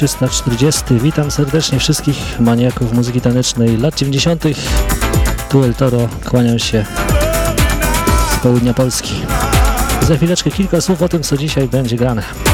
340. Witam serdecznie wszystkich maniaków muzyki tanecznej lat 90. Tu El Toro, kłaniam się z południa Polski. Za chwileczkę kilka słów o tym, co dzisiaj będzie grane.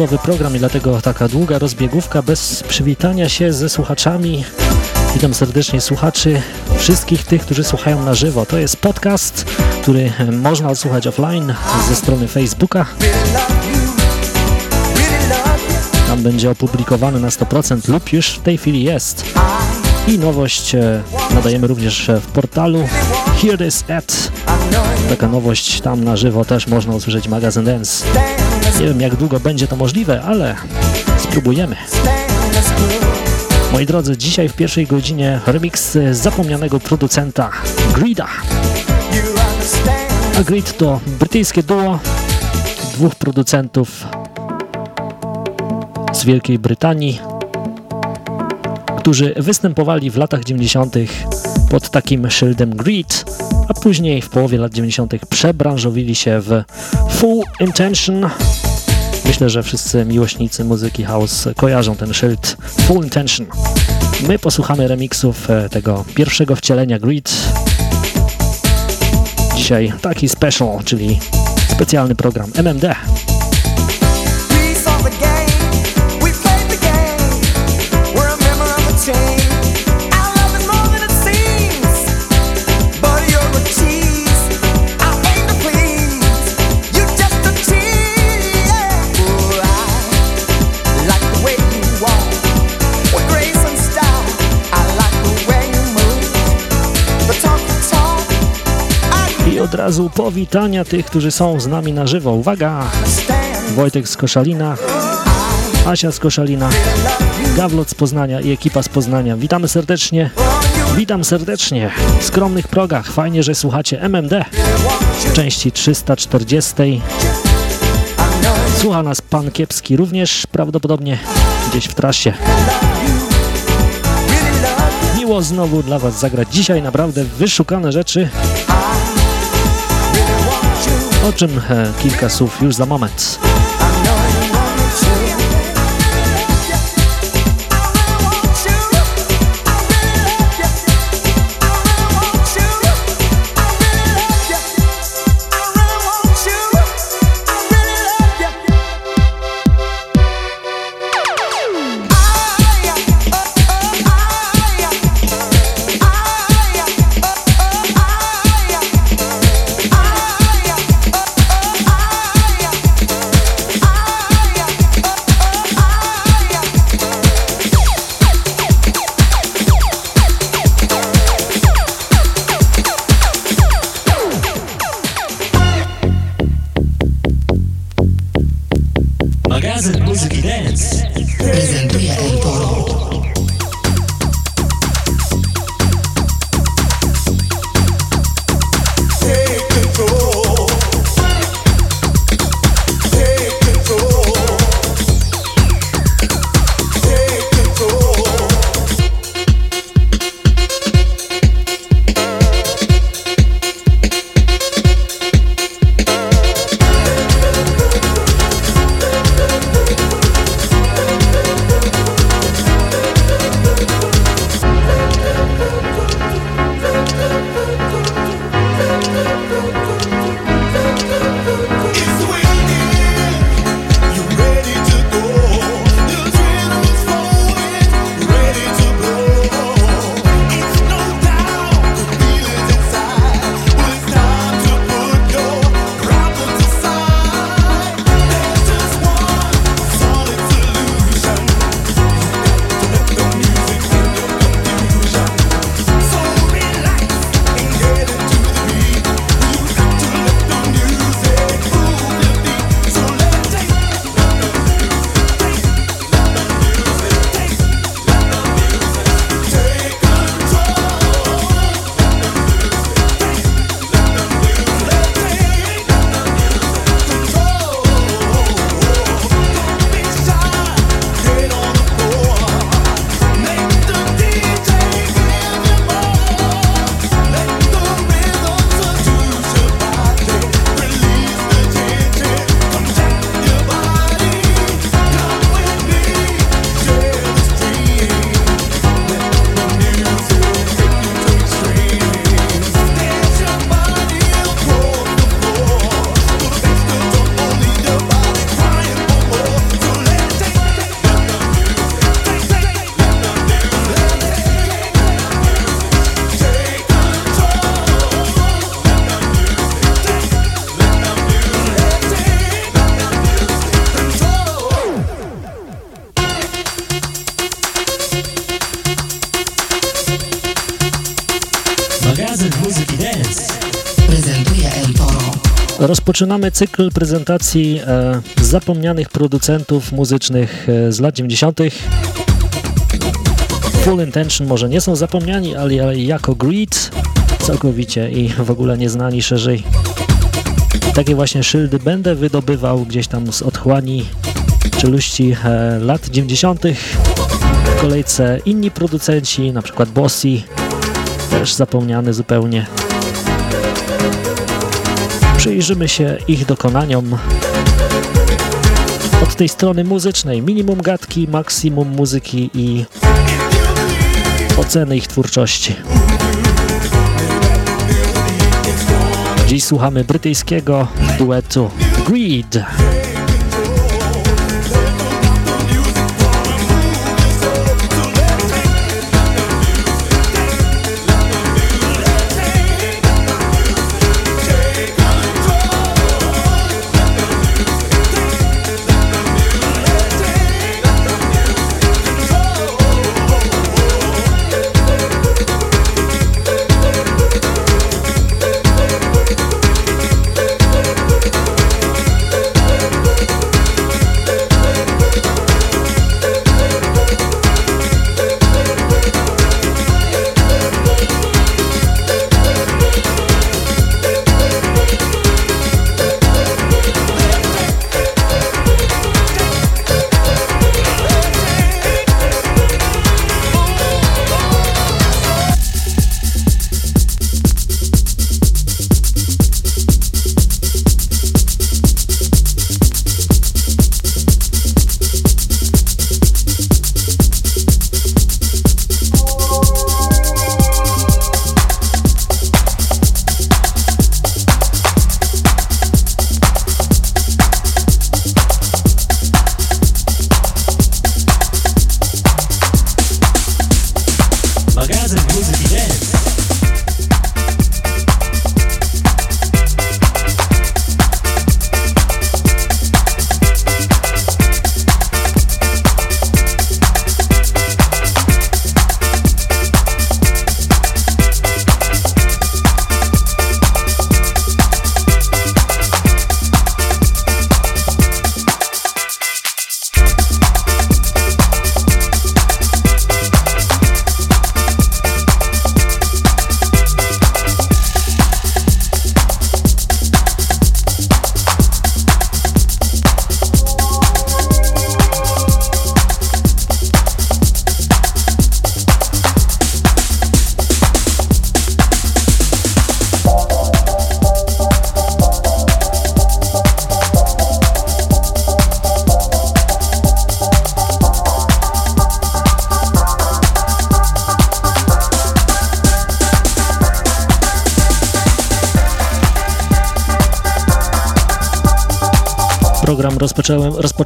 Nietypowy program i dlatego taka długa rozbiegówka bez przywitania się ze słuchaczami. Witam serdecznie słuchaczy, wszystkich tych, którzy słuchają na żywo. To jest podcast, który można odsłuchać offline ze strony Facebooka. Tam będzie opublikowany na 100% lub już w tej chwili jest. I nowość e, nadajemy również w portalu Here This At. Taka nowość tam na żywo też można usłyszeć magazyn Dance. Nie wiem jak długo będzie to możliwe, ale spróbujemy. Moi drodzy, dzisiaj w pierwszej godzinie remix zapomnianego producenta Greeda. A Greed to brytyjskie duo dwóch producentów z Wielkiej Brytanii, którzy występowali w latach 90. pod takim szyldem Greed, a później w połowie lat 90. przebranżowili się w Full Intention. Myślę, że wszyscy miłośnicy muzyki house kojarzą ten szyld Full Intention. My posłuchamy remixów e, tego pierwszego wcielenia Greed. Dzisiaj taki special, czyli specjalny program MMD. Od razu powitania tych, którzy są z nami na żywo. Uwaga! Wojtek z Koszalina, Asia z Koszalina, Gawlot z Poznania i ekipa z Poznania. Witamy serdecznie. Witam serdecznie w skromnych progach. Fajnie, że słuchacie MMD części 340. Słucha nas pan Kiepski również prawdopodobnie gdzieś w trasie. Miło znowu dla Was zagrać dzisiaj naprawdę wyszukane rzeczy. O czym e, kilka słów już za moment. Rozpoczynamy cykl prezentacji e, zapomnianych producentów muzycznych e, z lat 90. Full Intention może nie są zapomniani, ale jako Greed całkowicie i w ogóle nieznani szerzej. Takie właśnie szyldy będę wydobywał gdzieś tam z otchłani czeluści e, lat 90. W kolejce inni producenci, na przykład Bossy, też zapomniany zupełnie. Przyjrzymy się ich dokonaniom od tej strony muzycznej. Minimum gadki, maksimum muzyki i oceny ich twórczości. Dziś słuchamy brytyjskiego duetu Greed.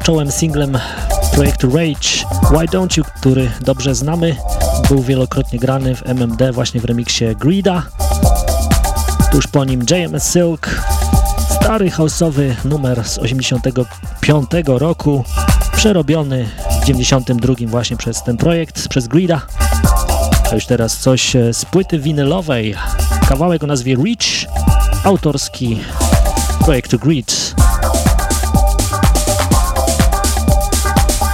Rozpocząłem singlem projektu Rage Why Don't You, który dobrze znamy. Był wielokrotnie grany w MMD właśnie w remiksie Greeda. Tuż po nim JMS Silk, stary houseowy numer z 85 roku, przerobiony w 92 właśnie przez ten projekt, przez Greeda. A już teraz coś z płyty winylowej, kawałek o nazwie Reach, autorski projektu Greed.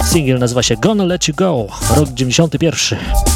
Singiel nazywa się Gonna Let You Go, rok 91.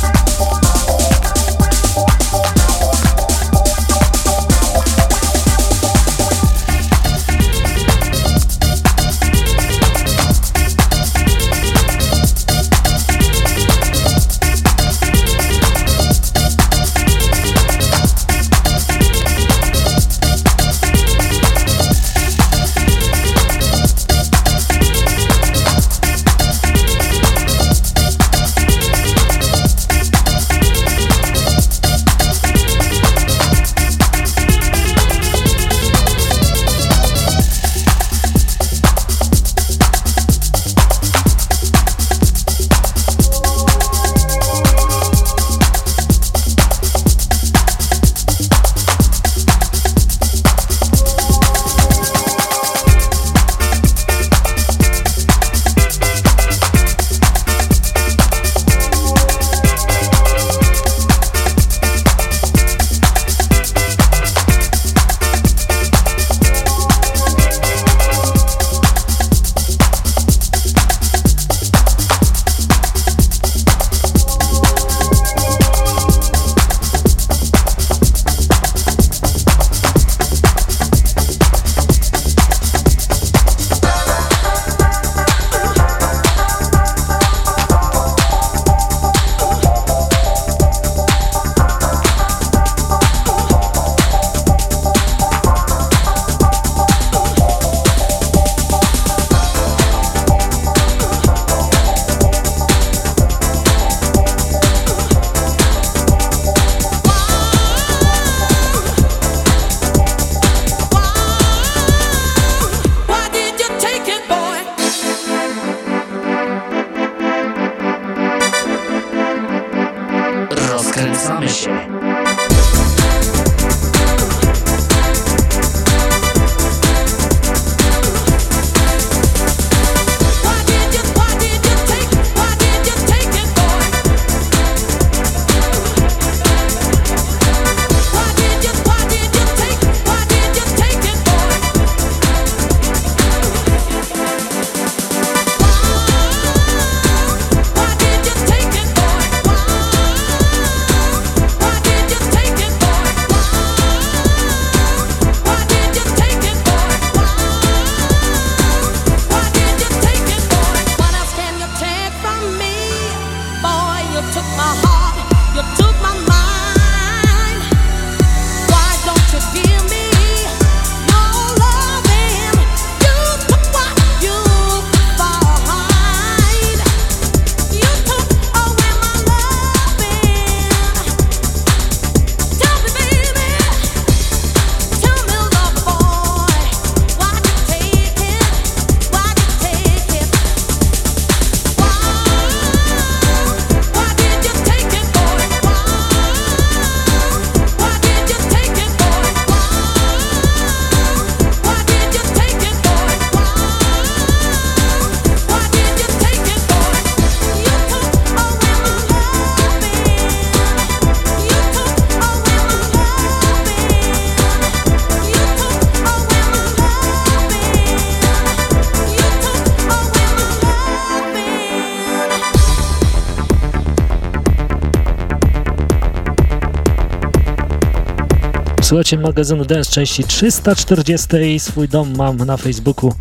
Słuchajcie magazynu Dance części 340. Swój dom mam na Facebooku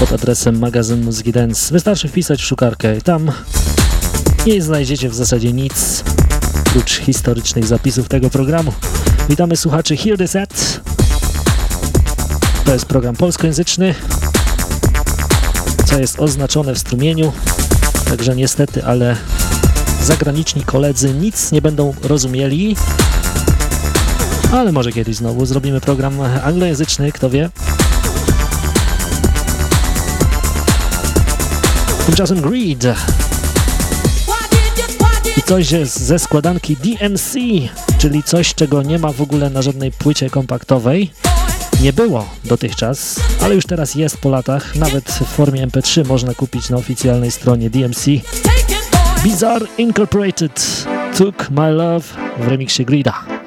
pod adresem magazyn Muzyki Dance. Wystarczy wpisać w szukarkę i tam nie znajdziecie w zasadzie nic oprócz historycznych zapisów tego programu. Witamy słuchaczy Hear the Set. To jest program polskojęzyczny, co jest oznaczone w strumieniu, także niestety, ale zagraniczni koledzy nic nie będą rozumieli, ale może kiedyś znowu zrobimy program anglojęzyczny, kto wie. Tymczasem Greed i coś ze składanki DMC, czyli coś, czego nie ma w ogóle na żadnej płycie kompaktowej. Nie było dotychczas, ale już teraz jest po latach, nawet w formie MP3 można kupić na oficjalnej stronie DMC. Bizarre Incorporated Took My Love w remiksie Grida.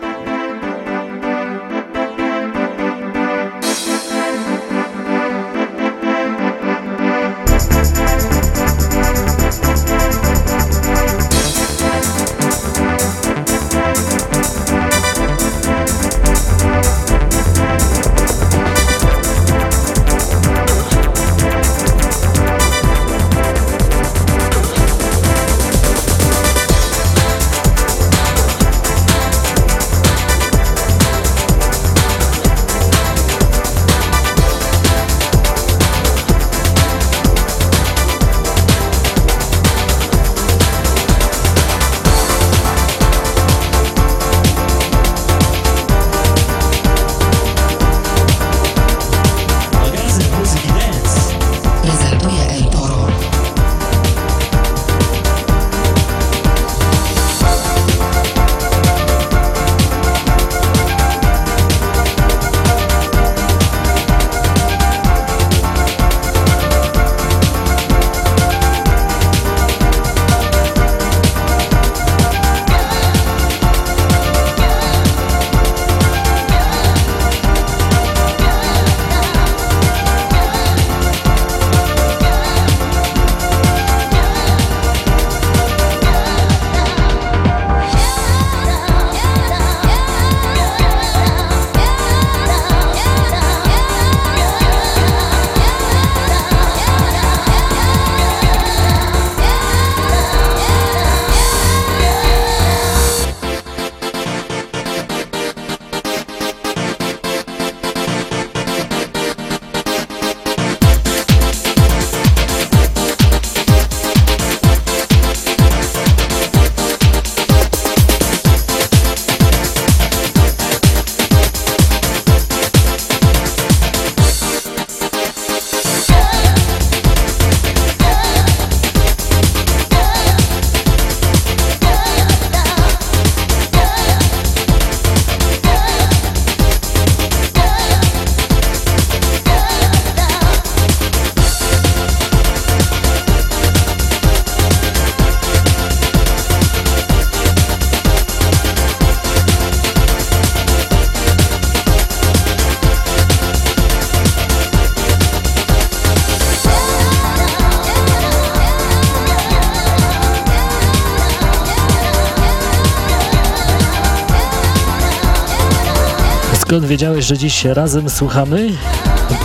Skąd wiedziałeś, że dziś razem słuchamy?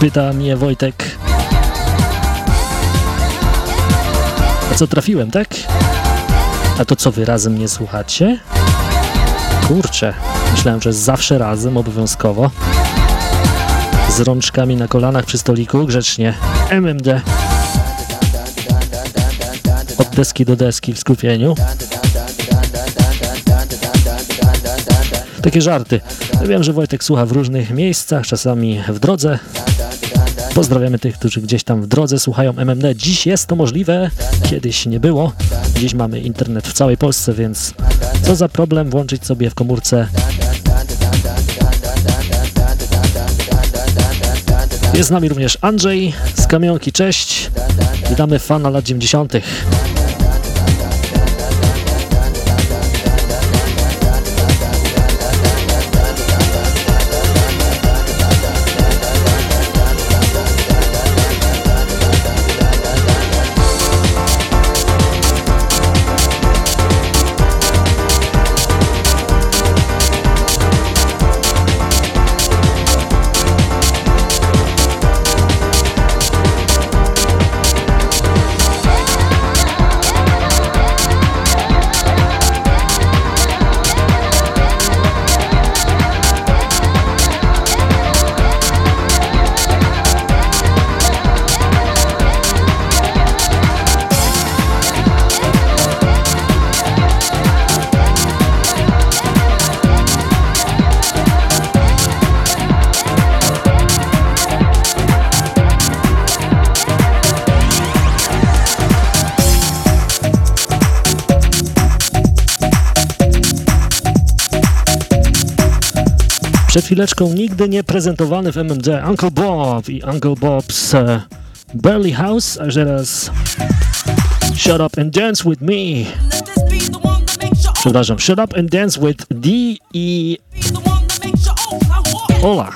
Pyta mnie Wojtek. A co trafiłem, tak? A to co wy razem nie słuchacie? Kurczę, myślałem, że zawsze razem, obowiązkowo. Z rączkami na kolanach przy stoliku, grzecznie. MMD. Od deski do deski w skupieniu. Takie żarty. Wiem, że Wojtek słucha w różnych miejscach, czasami w drodze. Pozdrawiamy tych, którzy gdzieś tam w drodze słuchają MMD. Dziś jest to możliwe, kiedyś nie było. Dziś mamy internet w całej Polsce, więc co za problem włączyć sobie w komórce Jest z nami również Andrzej z Kamionki, cześć. Witamy fana lat 90. Przed chwileczką nigdy nie prezentowany w MMD Uncle Bob i Uncle Bob's uh, Burley House, a teraz Shut Up and Dance With Me. Przepraszam, Shut Up and Dance With D i Ola.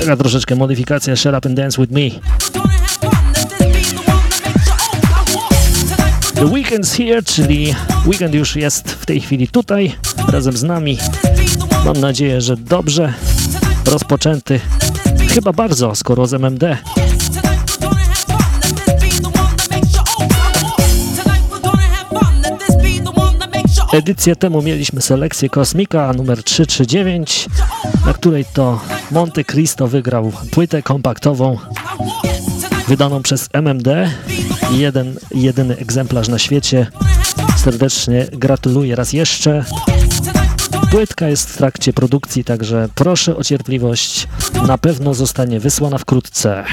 Taka troszeczkę modyfikacja Shut Up and Dance With Me. The Weekend's Here, czyli weekend już jest w tej chwili tutaj, razem z nami. Mam nadzieję, że dobrze rozpoczęty. Chyba bardzo, skoro z MMD. Edycję temu mieliśmy selekcję Kosmika numer 339, na której to Monte Cristo wygrał płytę kompaktową wydaną przez MMD. Jeden, jedyny egzemplarz na świecie. Serdecznie gratuluję raz jeszcze. Płytka jest w trakcie produkcji, także proszę o cierpliwość. Na pewno zostanie wysłana wkrótce.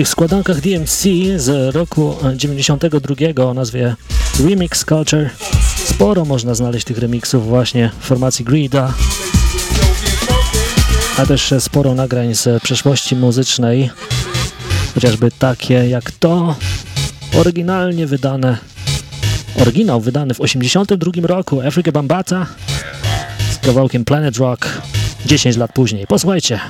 Tych składankach DMC z roku 92 o nazwie Remix Culture sporo można znaleźć tych remixów właśnie w formacji Greeda, a też sporo nagrań z przeszłości muzycznej, chociażby takie jak to oryginalnie wydane, oryginał wydany w 82 roku Africa Bambata z kawałkiem Planet Rock 10 lat później. Posłuchajcie.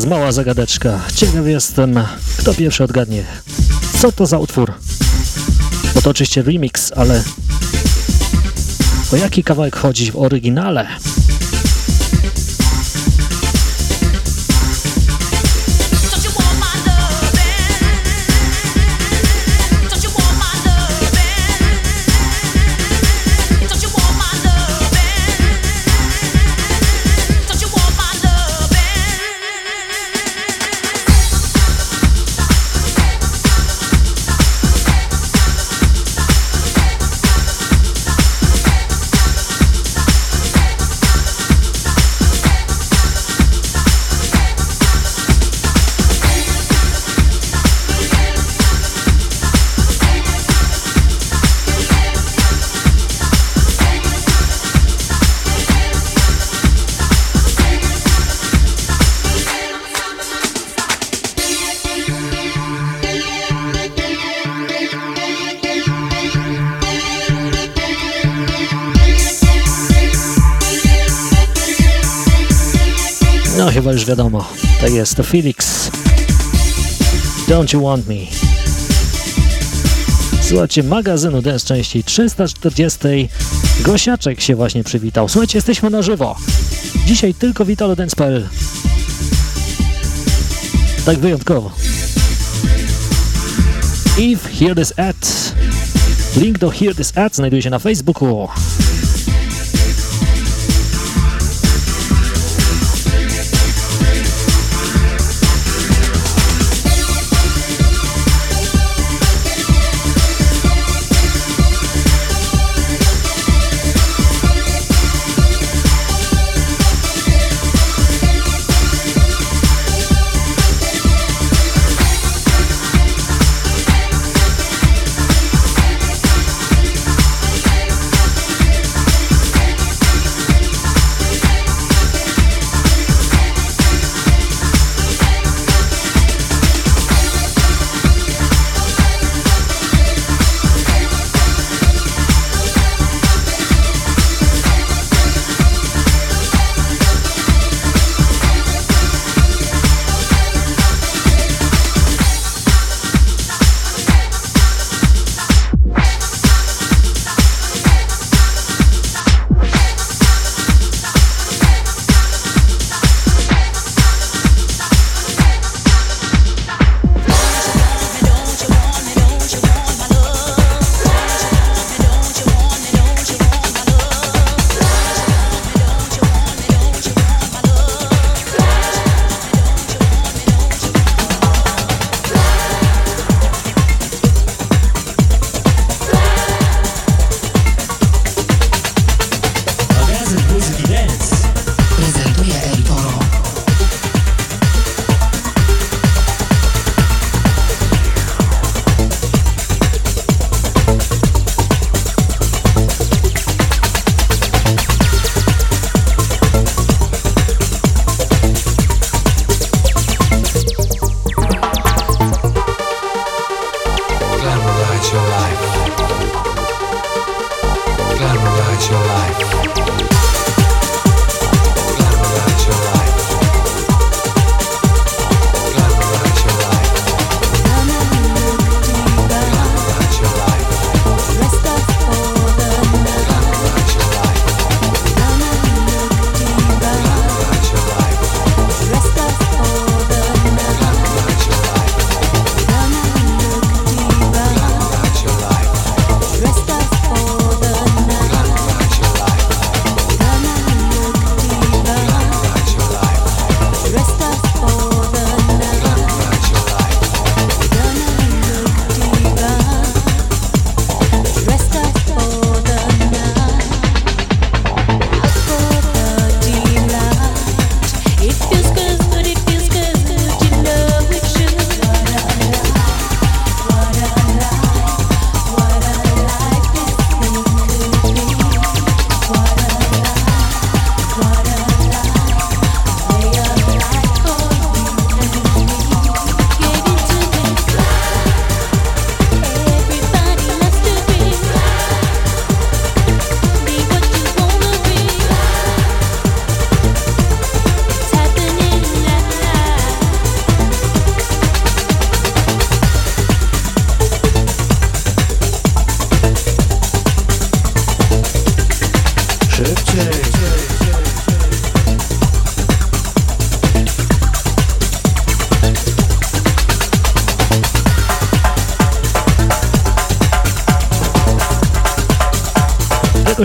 Teraz mała zagadeczka. Ciekaw jestem, kto pierwszy odgadnie. Co to za utwór? Bo to oczywiście remix, ale o jaki kawałek chodzi w oryginale? Wiadomo. Tak jest, to Felix. Don't you want me? Słuchajcie, magazynu Dance części 340. Gosiaczek się właśnie przywitał. Słuchajcie, jesteśmy na żywo. Dzisiaj tylko Vitalo Dance.pl. Tak wyjątkowo. If Hear This Ad. Link do Hear This Ad znajduje się na Facebooku.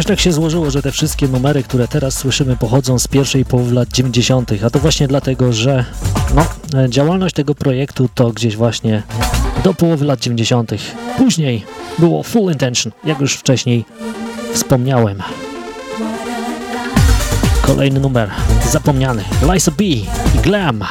Jakoś tak się złożyło, że te wszystkie numery, które teraz słyszymy, pochodzą z pierwszej połowy lat 90., a to właśnie dlatego, że no, działalność tego projektu to gdzieś właśnie do połowy lat 90. Później było Full Intention, jak już wcześniej wspomniałem. Kolejny numer, zapomniany, Liza B i Glam.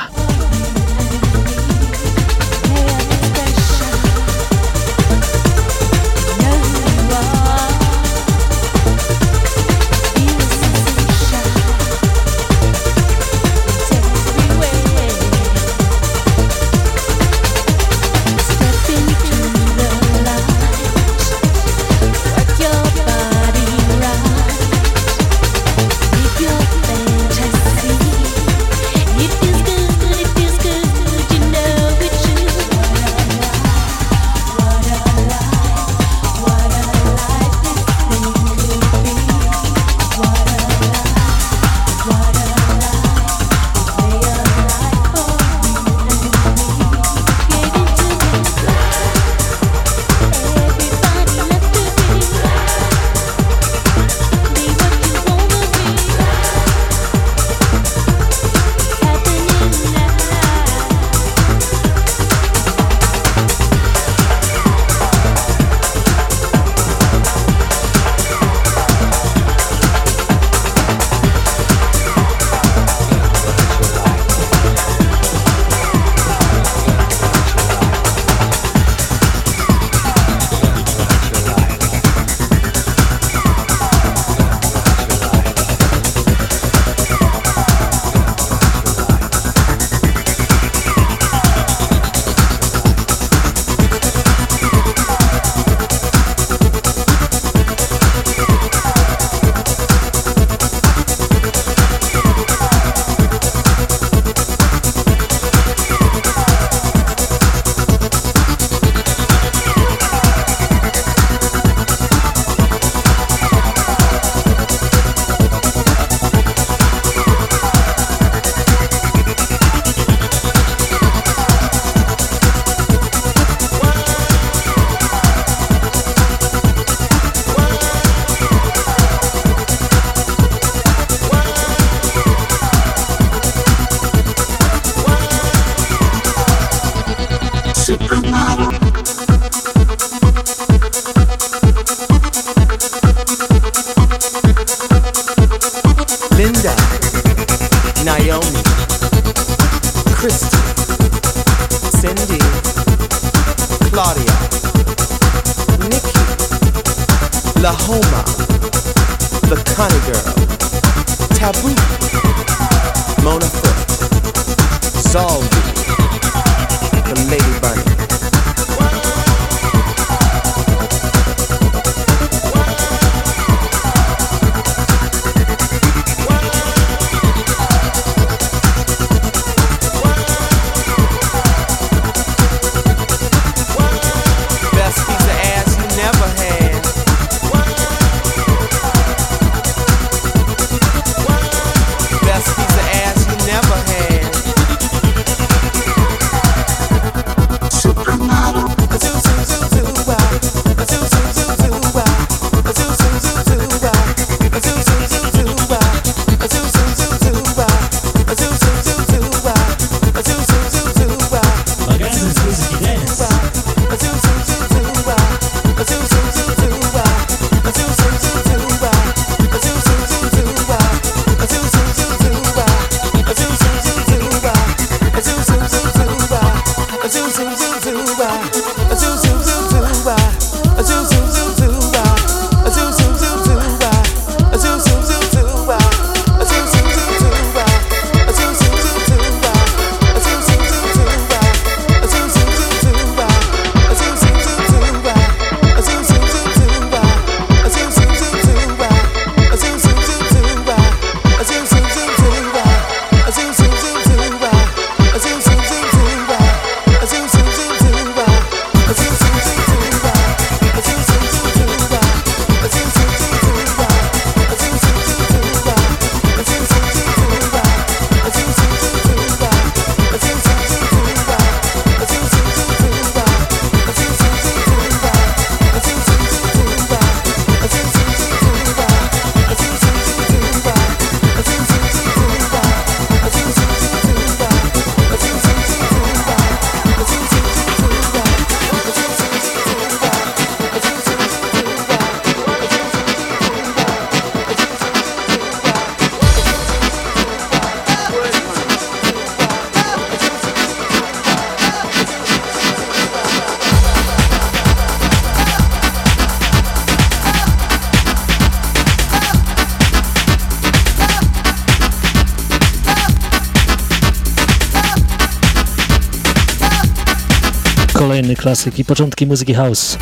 Kolejny klasyk i początki muzyki house.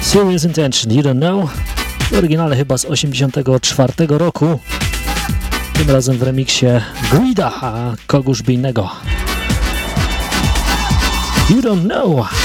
Serious Intention, You Don't Know, w oryginale chyba z 84 roku, tym razem w remiksie Guida, a kogóż by innego. You Don't Know.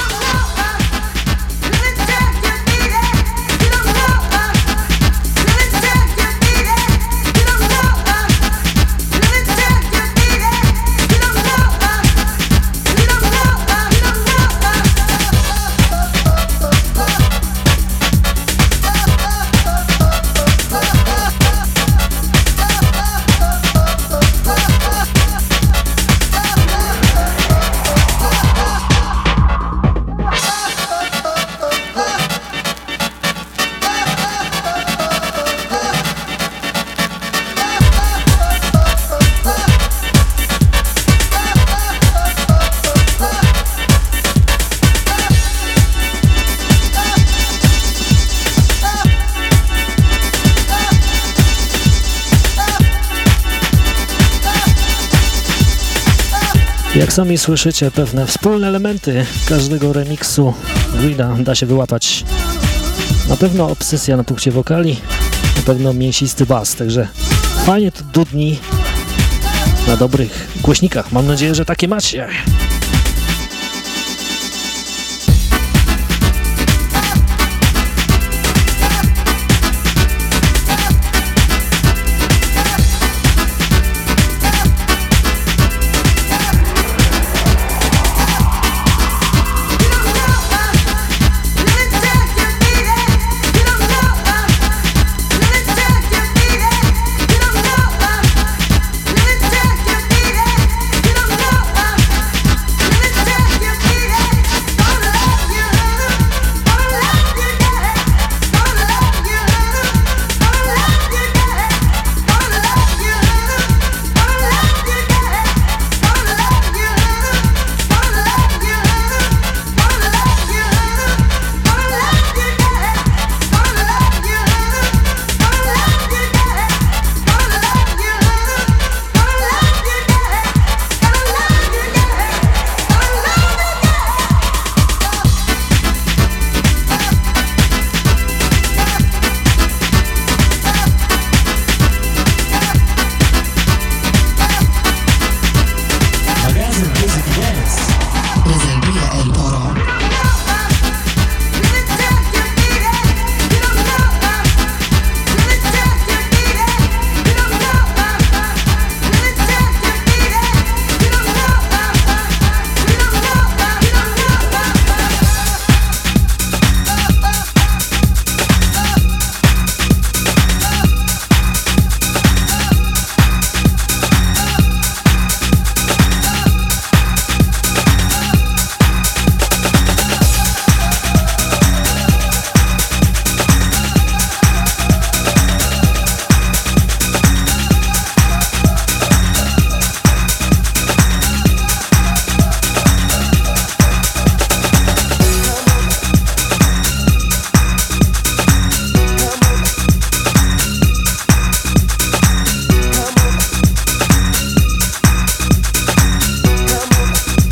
Sami słyszycie, pewne wspólne elementy każdego remiksu Guida da się wyłapać. Na pewno obsesja na punkcie wokali, na pewno mięsisty bas, także fajnie to dudni na dobrych głośnikach. Mam nadzieję, że takie macie.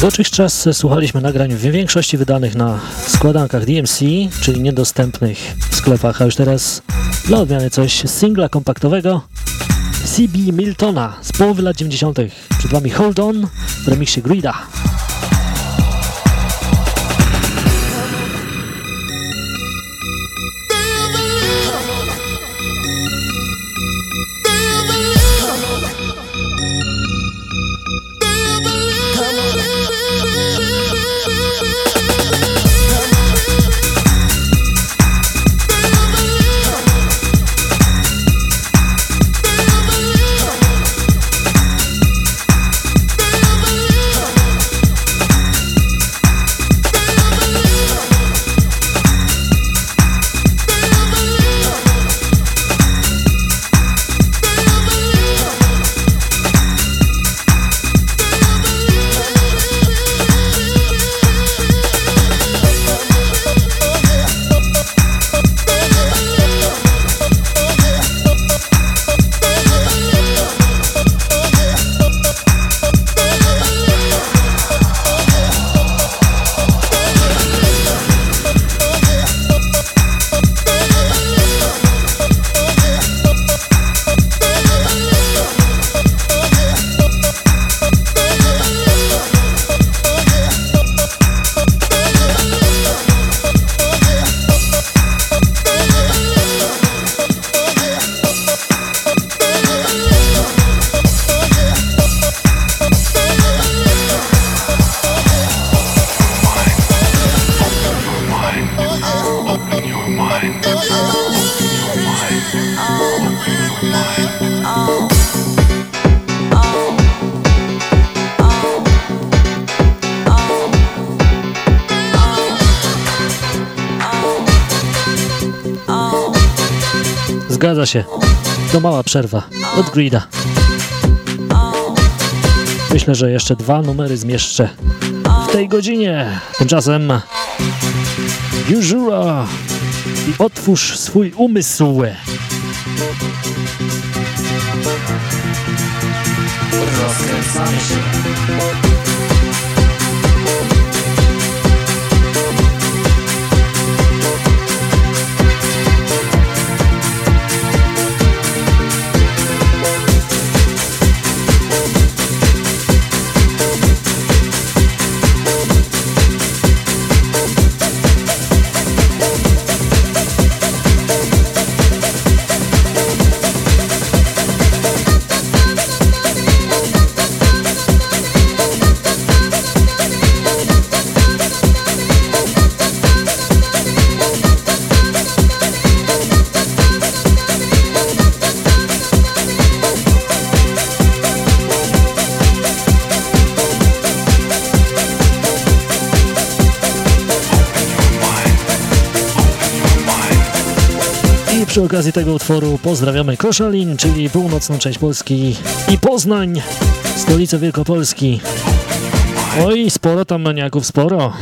Dotychczas słuchaliśmy nagrań w większości wydanych na składankach DMC, czyli niedostępnych w sklepach, a już teraz dla odmiany coś singla kompaktowego CB Miltona z połowy lat 90. Przed Wami Hold On w remixie Grida. Przerwa od Grida. Myślę, że jeszcze dwa numery zmieszczę w tej godzinie. Tymczasem Jujura i otwórz swój umysł. Rozkręcamy się. Okazji tego utworu pozdrawiamy Koszalin, czyli północną część Polski i Poznań, stolicę Wielkopolski. Oj, sporo tam maniaków, sporo.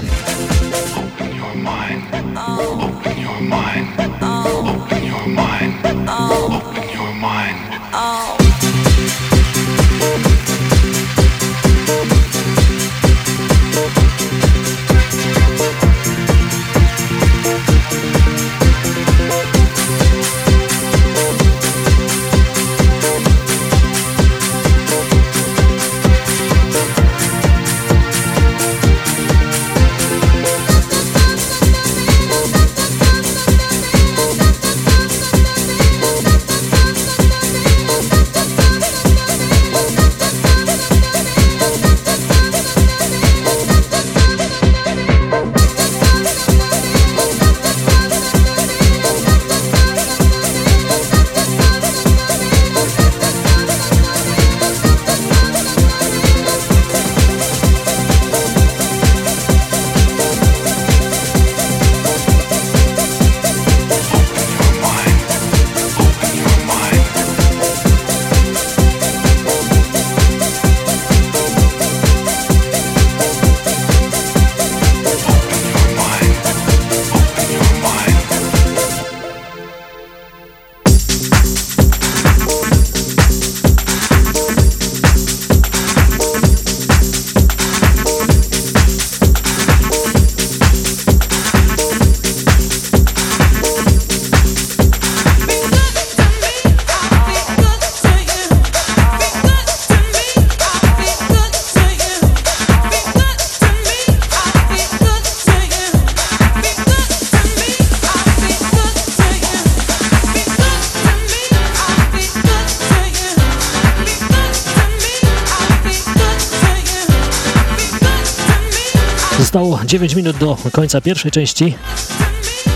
9 minut do końca pierwszej części.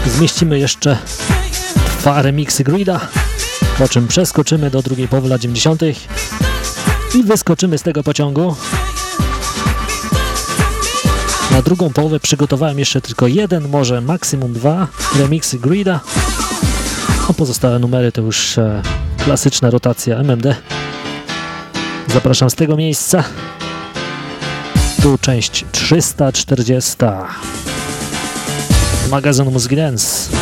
Zmieścimy jeszcze dwa remiksy Grida, po czym przeskoczymy do drugiej połowy lat 90. i wyskoczymy z tego pociągu. Na drugą połowę przygotowałem jeszcze tylko jeden, może maksimum dwa remiksy Grida. A pozostałe numery to już e, klasyczna rotacja MMD. Zapraszam z tego miejsca tu część 340 magazynu Muzyki Dance.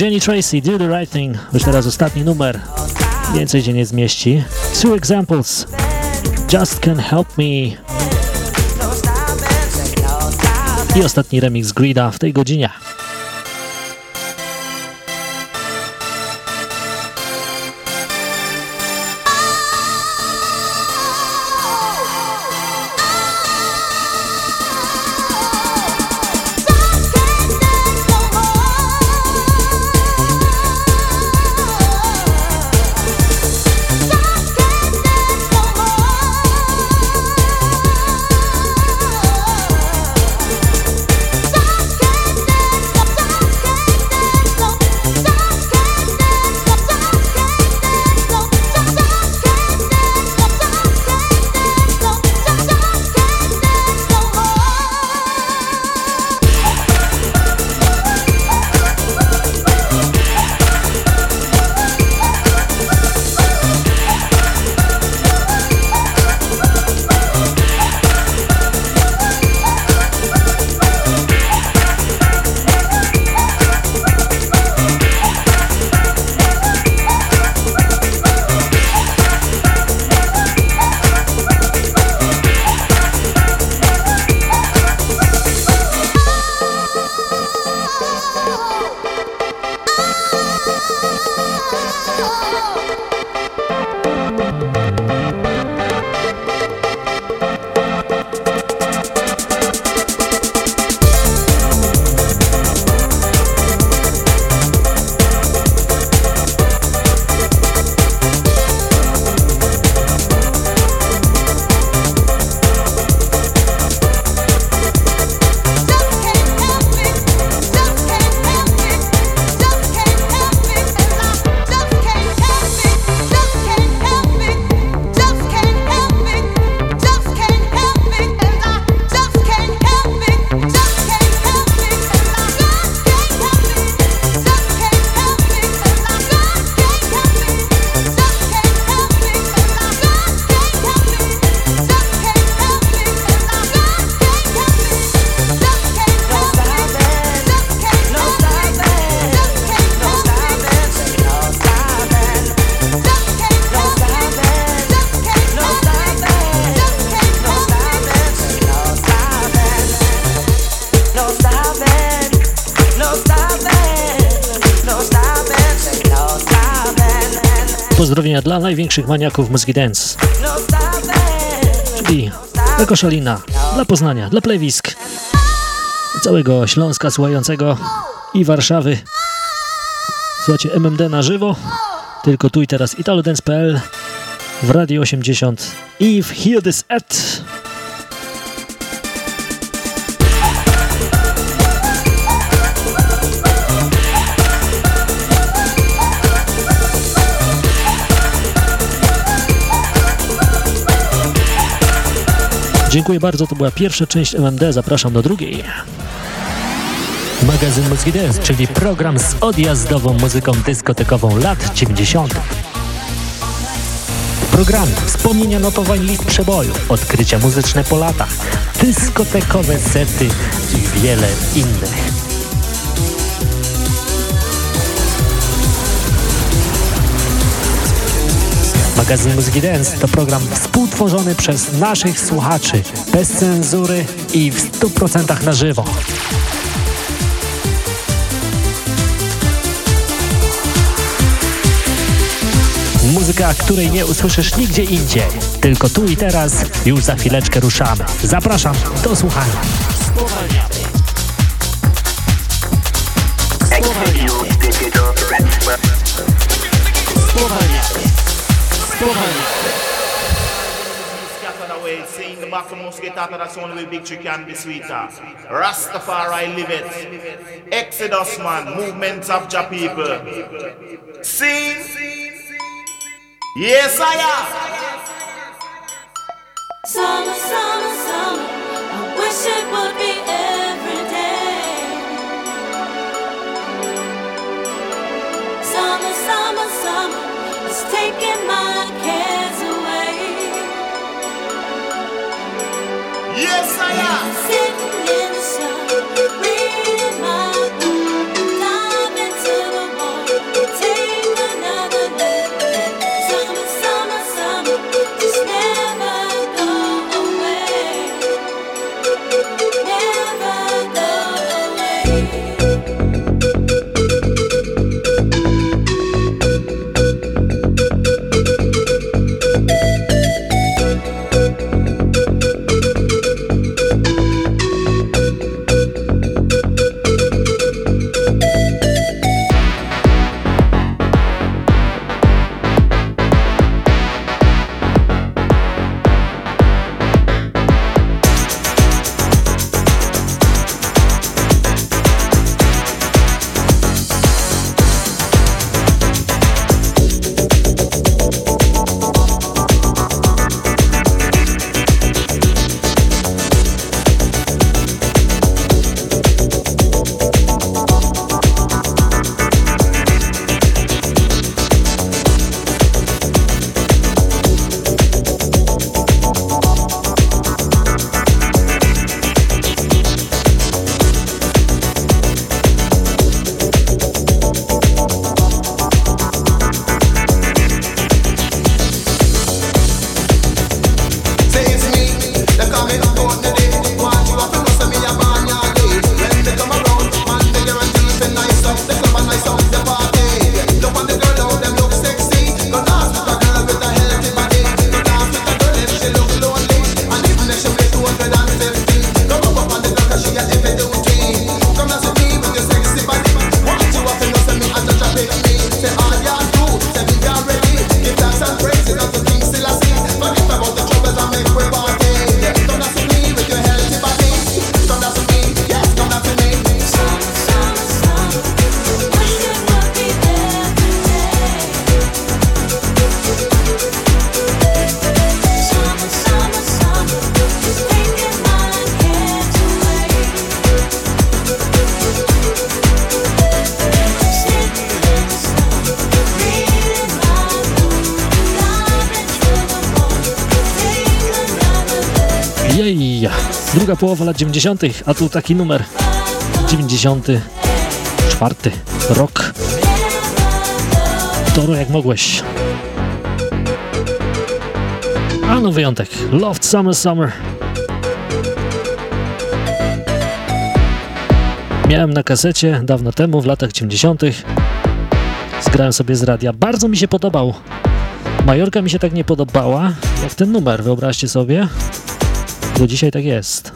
Jenny Tracy, Do The Right Thing, już teraz ostatni numer, więcej się nie zmieści. Two examples, Just Can Help Me i ostatni remix Grida w tej godzinie. Dla największych maniaków muzyki dance. Czyli dla Koszalina, dla Poznania, dla plewisk, całego Śląska słuchającego i Warszawy. Słuchajcie MMD na żywo, tylko tu i teraz italodance.pl w Radio 80 i w Hear This At Dziękuję bardzo, to była pierwsza część MMD, zapraszam do drugiej. Magazyn Muzyki Dance, czyli program z odjazdową muzyką dyskotekową lat 90. Program wspomnienia notowań list przeboju, odkrycia muzyczne po latach, dyskotekowe sety i wiele innych. Magazyn Muzyki Dance to program współtworzony przez naszych słuchaczy, bez cenzury i w 100% na żywo. Muzyka, której nie usłyszysz nigdzie indziej. Tylko tu i teraz, już za chwileczkę ruszamy. Zapraszam do słuchania. Back must get that's only can be sweeter. Rastafari live it. Exodus man, movements of people. Sing. Yes, I am. Summer, summer, summer. I wish it would be every day. Summer, summer, summer It's taking my cares Yes, I am. Połowa lat 90., a tu taki numer 94 rok. Toro jak mogłeś. A no wyjątek. Loved Summer Summer. Miałem na kasecie dawno temu, w latach 90. Zgrałem sobie z radia. Bardzo mi się podobał. Majorka mi się tak nie podobała, jak ten numer, wyobraźcie sobie. Do dzisiaj tak jest.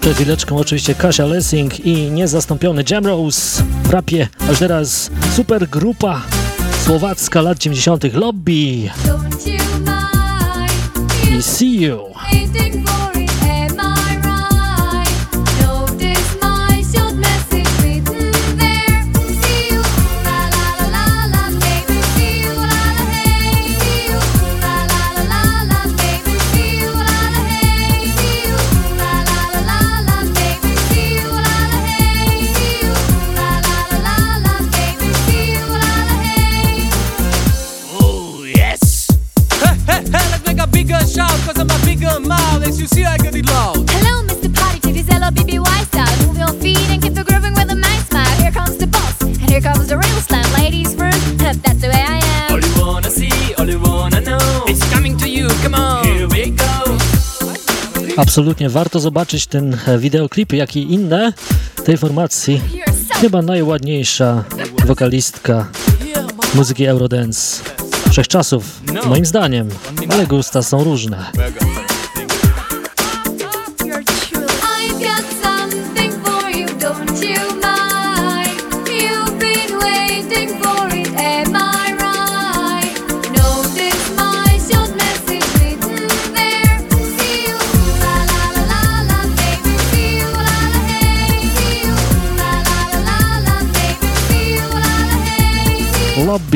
Przed chwileczką oczywiście Kasia Lessing i niezastąpiony Jam Rose w rapie, aż teraz super grupa słowacka lat 90. Lobby i See You. Absolutnie warto zobaczyć ten e, wideoklip, jak i inne tej formacji. Chyba najładniejsza wokalistka muzyki Eurodance wszechczasów, moim zdaniem, ale gusta są różne.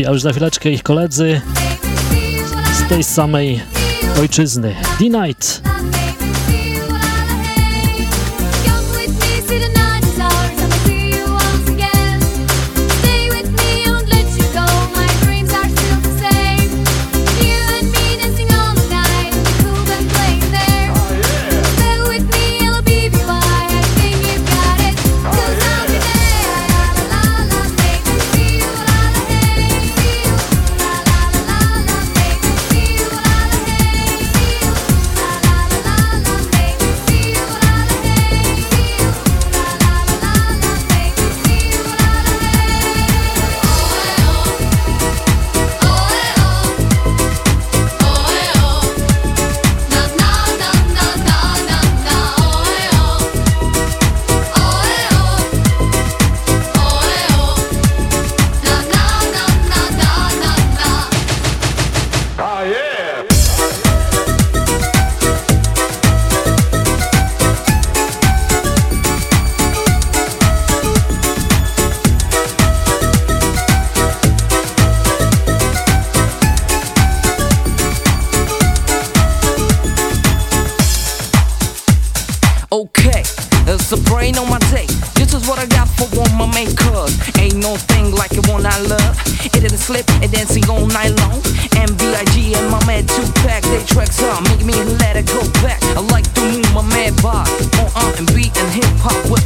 a już za chwileczkę ich koledzy z tej samej ojczyzny. D-Night. Ain't on my day. This is what I got for one my main cuz. Ain't no thing like the one I love. It didn't slip and dancing all night long. MBIG and my man two pack, they tracks up, make me let it go back. I like to move my mad body on R&B uh-uh, and hip hop with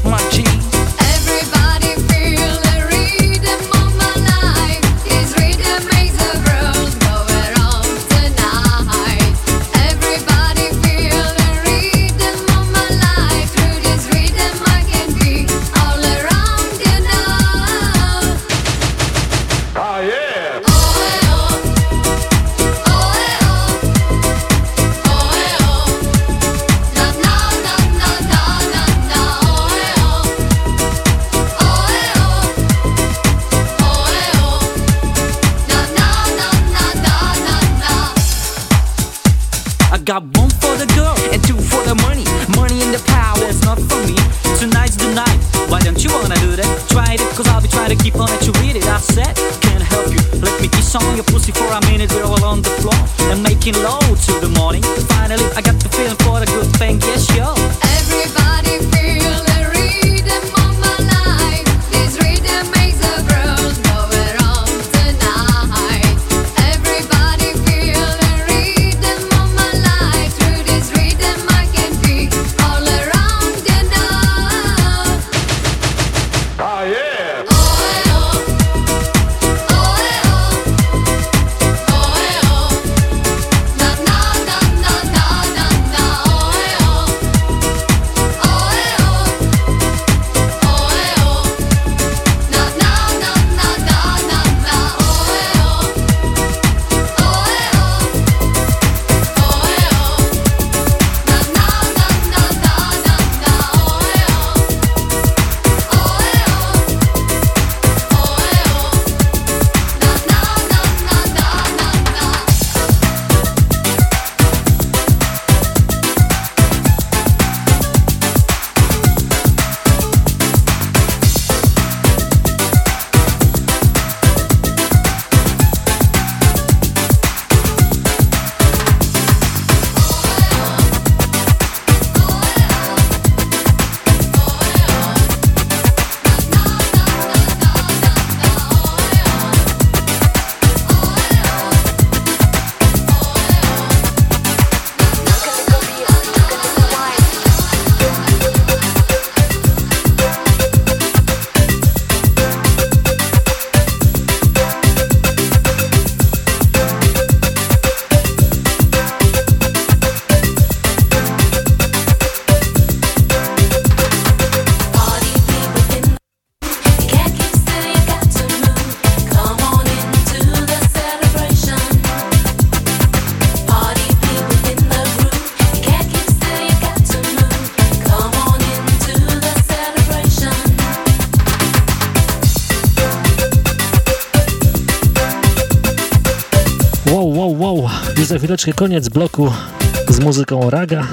making love. Chwileczkę koniec bloku z muzyką raga.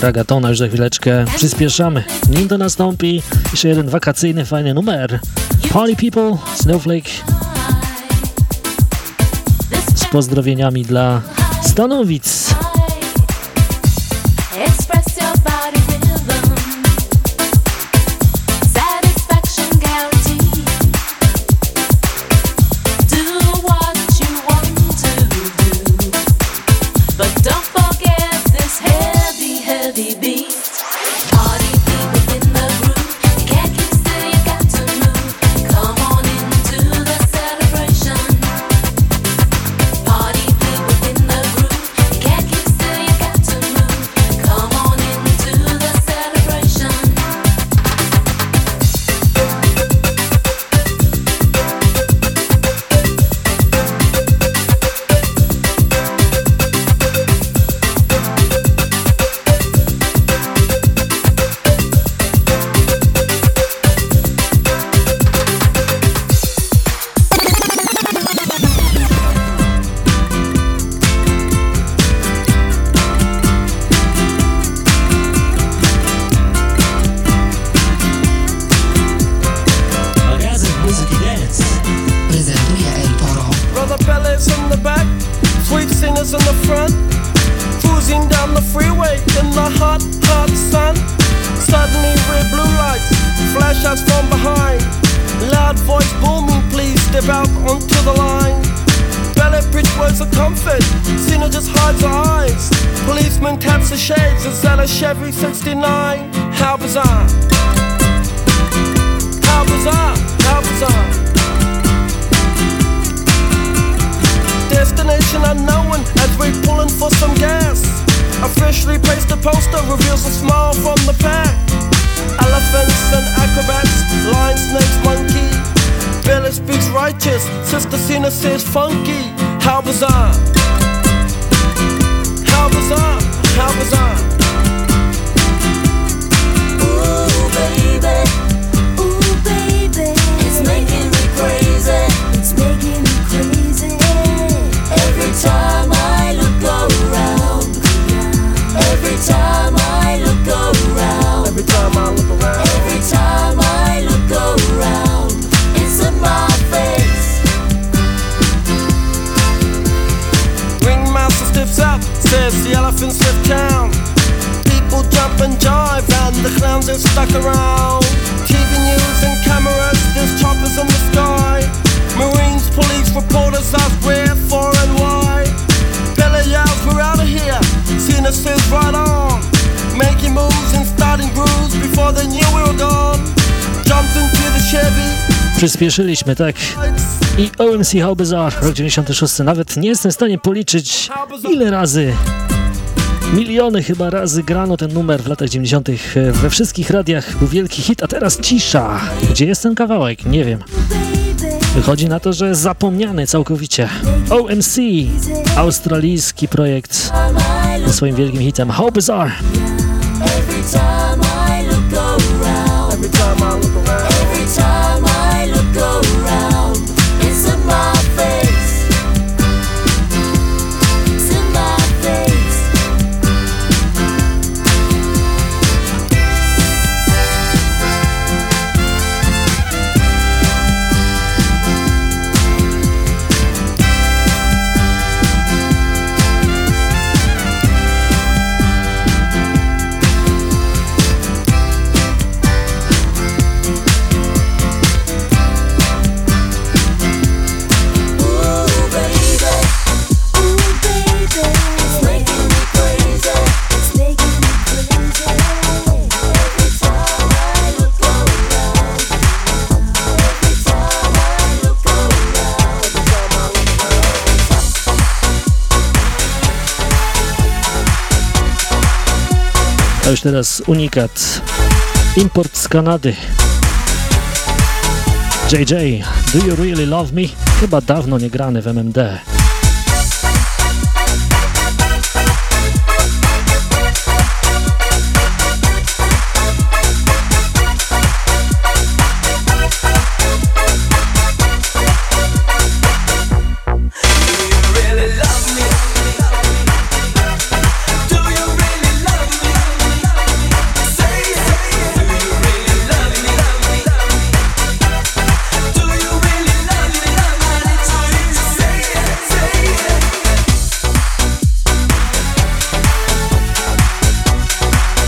Ragatona już za chwileczkę przyspieszamy. Nim to nastąpi, jeszcze jeden wakacyjny, fajny numer. Party People, Snowflake. Z pozdrowieniami dla Stanowic. Przyspieszyliśmy, tak. I OMC How Bizarre, rok 96. Nawet nie jestem w stanie policzyć, ile razy, miliony chyba razy grano ten numer w latach 90. We wszystkich radiach był wielki hit, a teraz cisza. Gdzie jest ten kawałek? Nie wiem. Wychodzi na to, że zapomniany całkowicie. OMC, australijski projekt ze swoim wielkim hitem How Bizarre. Teraz unikat. Import z Kanady. JJ, Do You Really Love Me? Chyba dawno nie grany w MMD.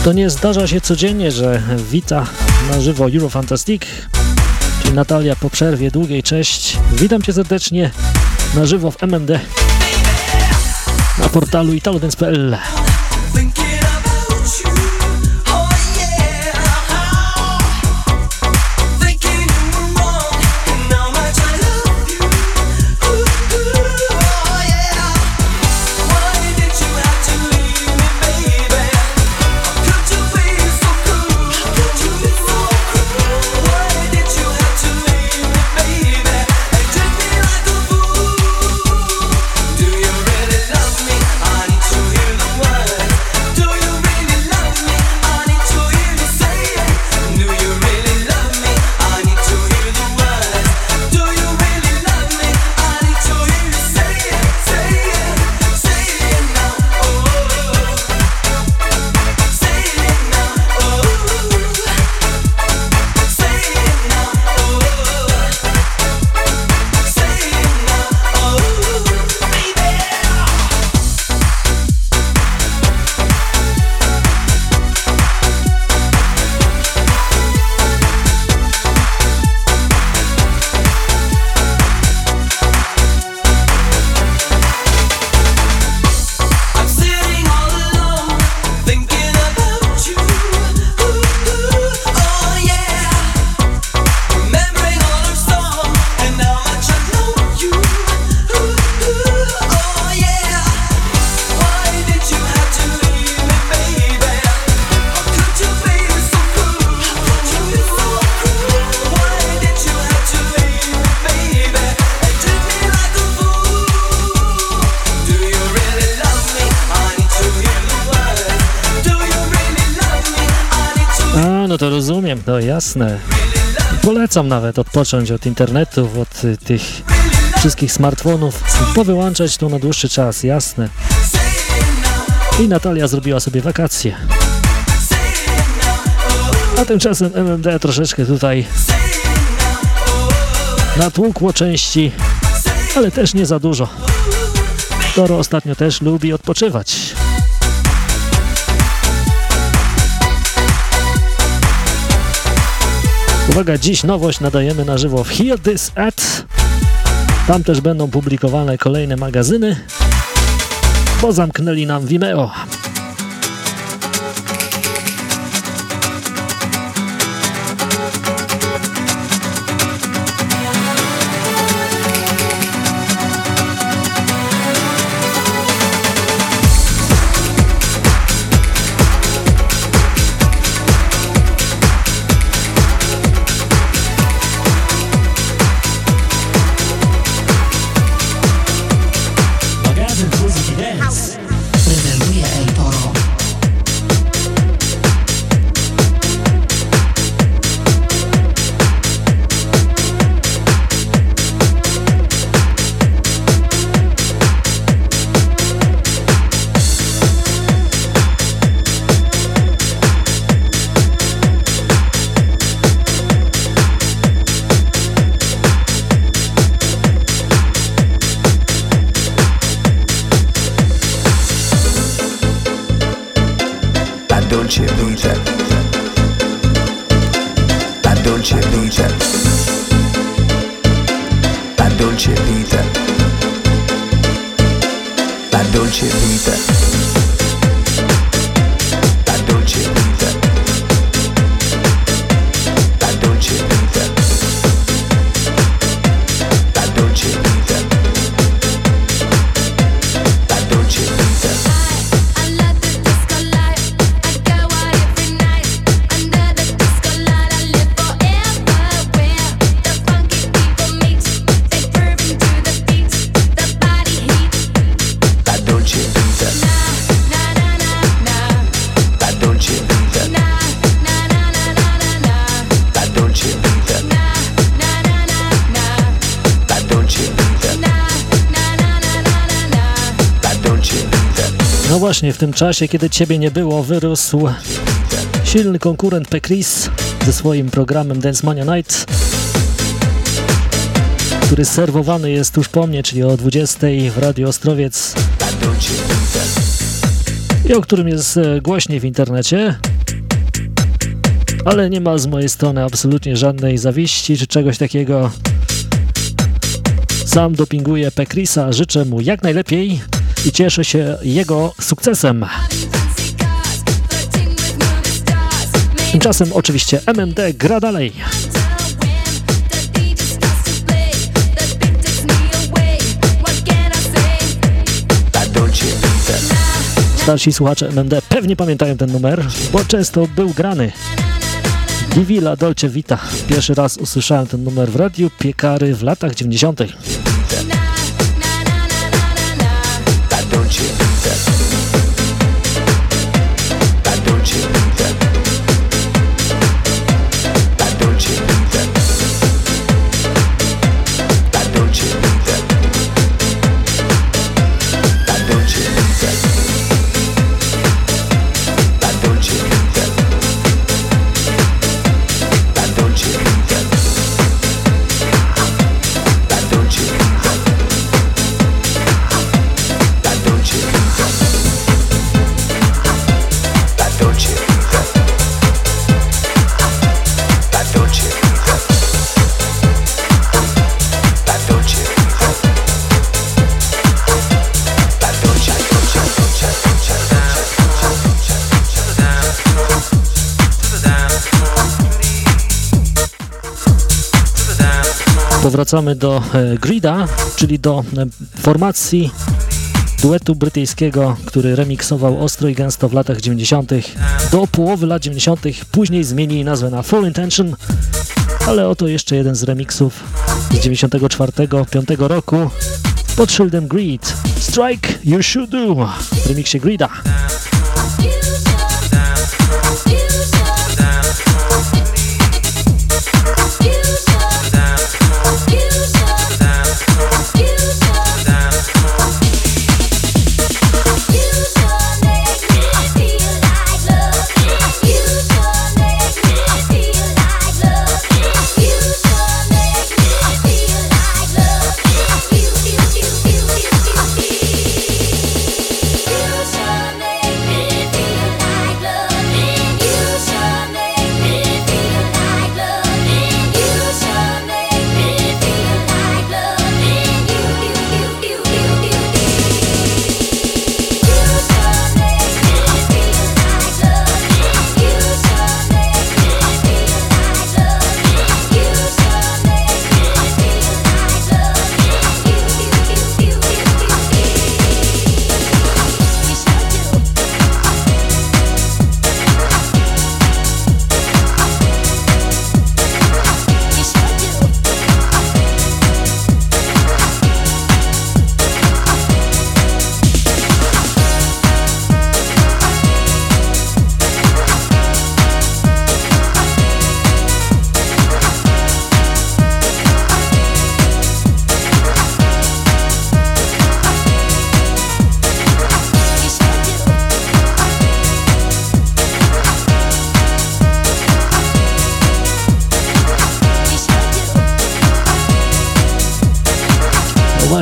To nie zdarza się codziennie, że wita na żywo Eurofantastic, czyli Natalia po przerwie długiej. Cześć, witam Cię serdecznie na żywo w MMD na portalu italodance.pl. Polecam nawet odpocząć od internetu, od y, tych wszystkich smartfonów, powyłączać to na dłuższy czas, jasne. I Natalia zrobiła sobie wakacje. A tymczasem MMD troszeczkę tutaj natłukło części, ale też nie za dużo. Toro ostatnio też lubi odpoczywać. Uwaga, dziś nowość nadajemy na żywo w Hear This At. Tam też będą publikowane kolejne magazyny, bo zamknęli nam Vimeo. Właśnie w tym czasie, kiedy Ciebie nie było, wyrósł silny konkurent Pekris ze swoim programem Dance Mania Night, który serwowany jest tuż po mnie, czyli o 20 w Radio Ostrowiec i o którym jest e, głośniej w internecie. ale nie ma z mojej strony absolutnie żadnej zawiści czy czegoś takiego. Sam dopinguję Pekrisa, życzę mu jak najlepiej i cieszę się jego sukcesem. Tymczasem oczywiście MMD gra dalej. Starsi słuchacze MMD pewnie pamiętają ten numer, bo często był grany. Divila Dolce Vita. Pierwszy raz usłyszałem ten numer w radiu Piekary w latach 90. powracamy do e, Grida, czyli do e, formacji duetu brytyjskiego, który remiksował ostro i gęsto w latach 90. do połowy lat 90. Później zmienili nazwę na Full Intention, ale oto jeszcze jeden z remiksów z 94-5 roku pod szyldem Greed. Strike You Should Do w remiksie Greeda.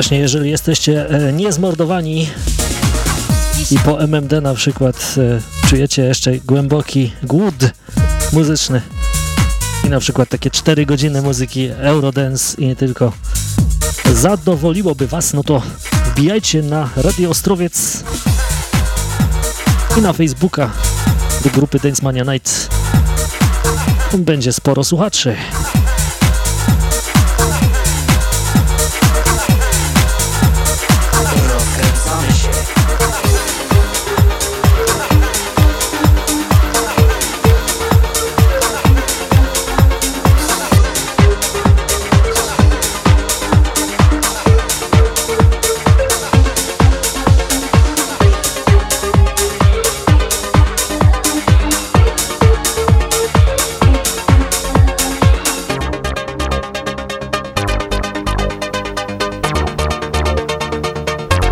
Właśnie, jeżeli jesteście e, niezmordowani i po MMD na przykład e, czujecie jeszcze głęboki głód muzyczny i na przykład takie 4 godziny muzyki Eurodance i nie tylko zadowoliłoby Was, no to wbijajcie na Radio Ostrowiec i na Facebooka do grupy Dance Mania Night. Będzie sporo słuchaczy.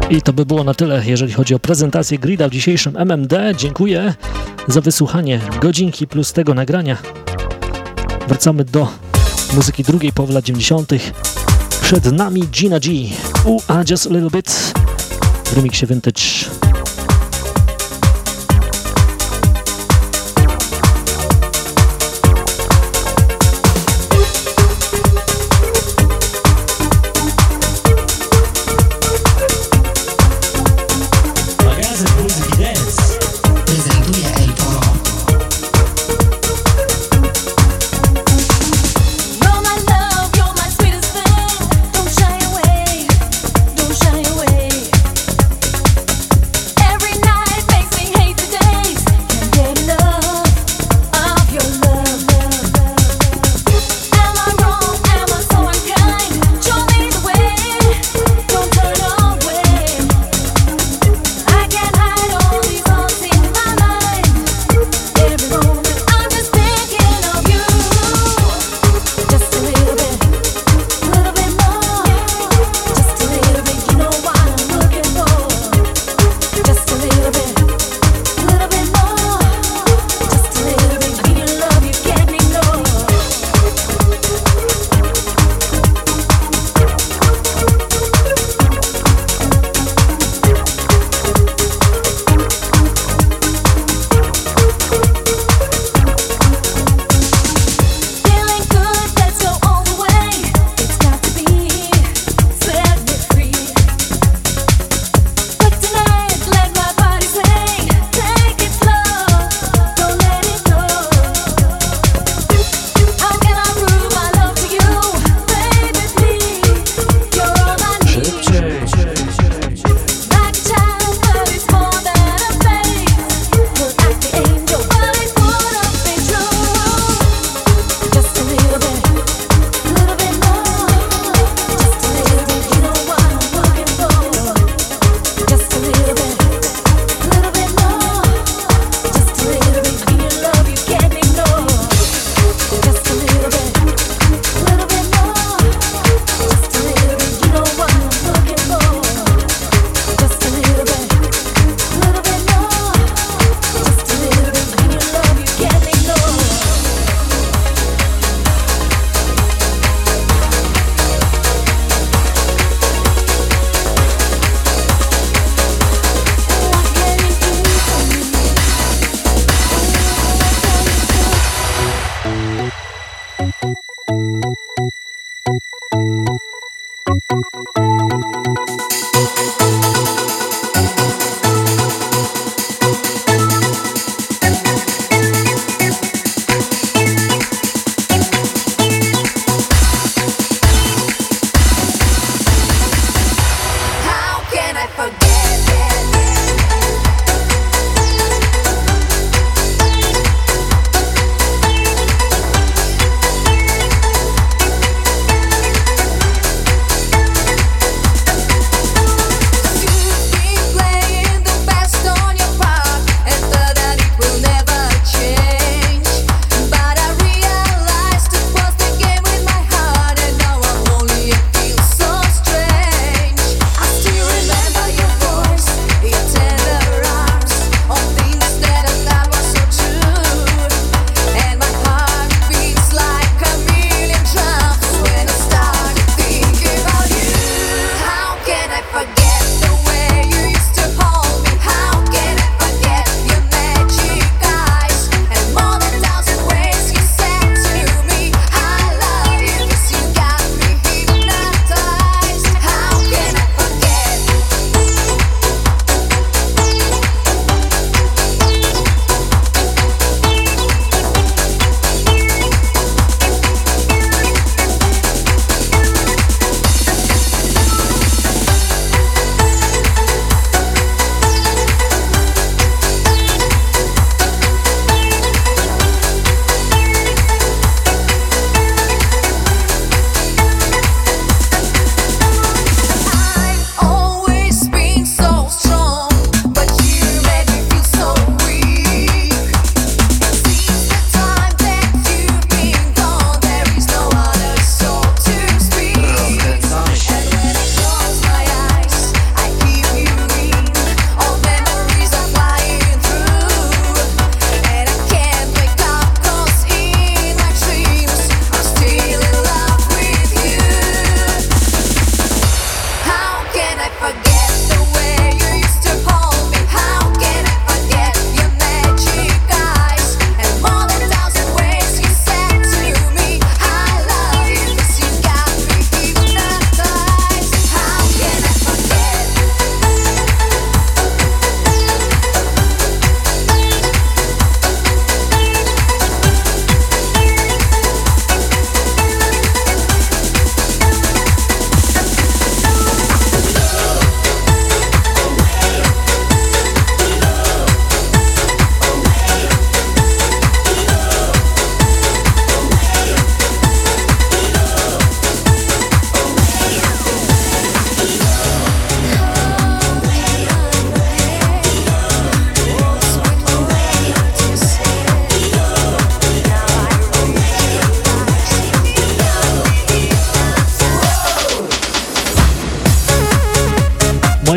I to by było na tyle, jeżeli chodzi o prezentację Grida w dzisiejszym MMD. Dziękuję za wysłuchanie godzinki plus tego nagrania. Wracamy do muzyki drugiej połowy lat 90. Przed nami Gina G. U, a just a little bit w remixie Vintage.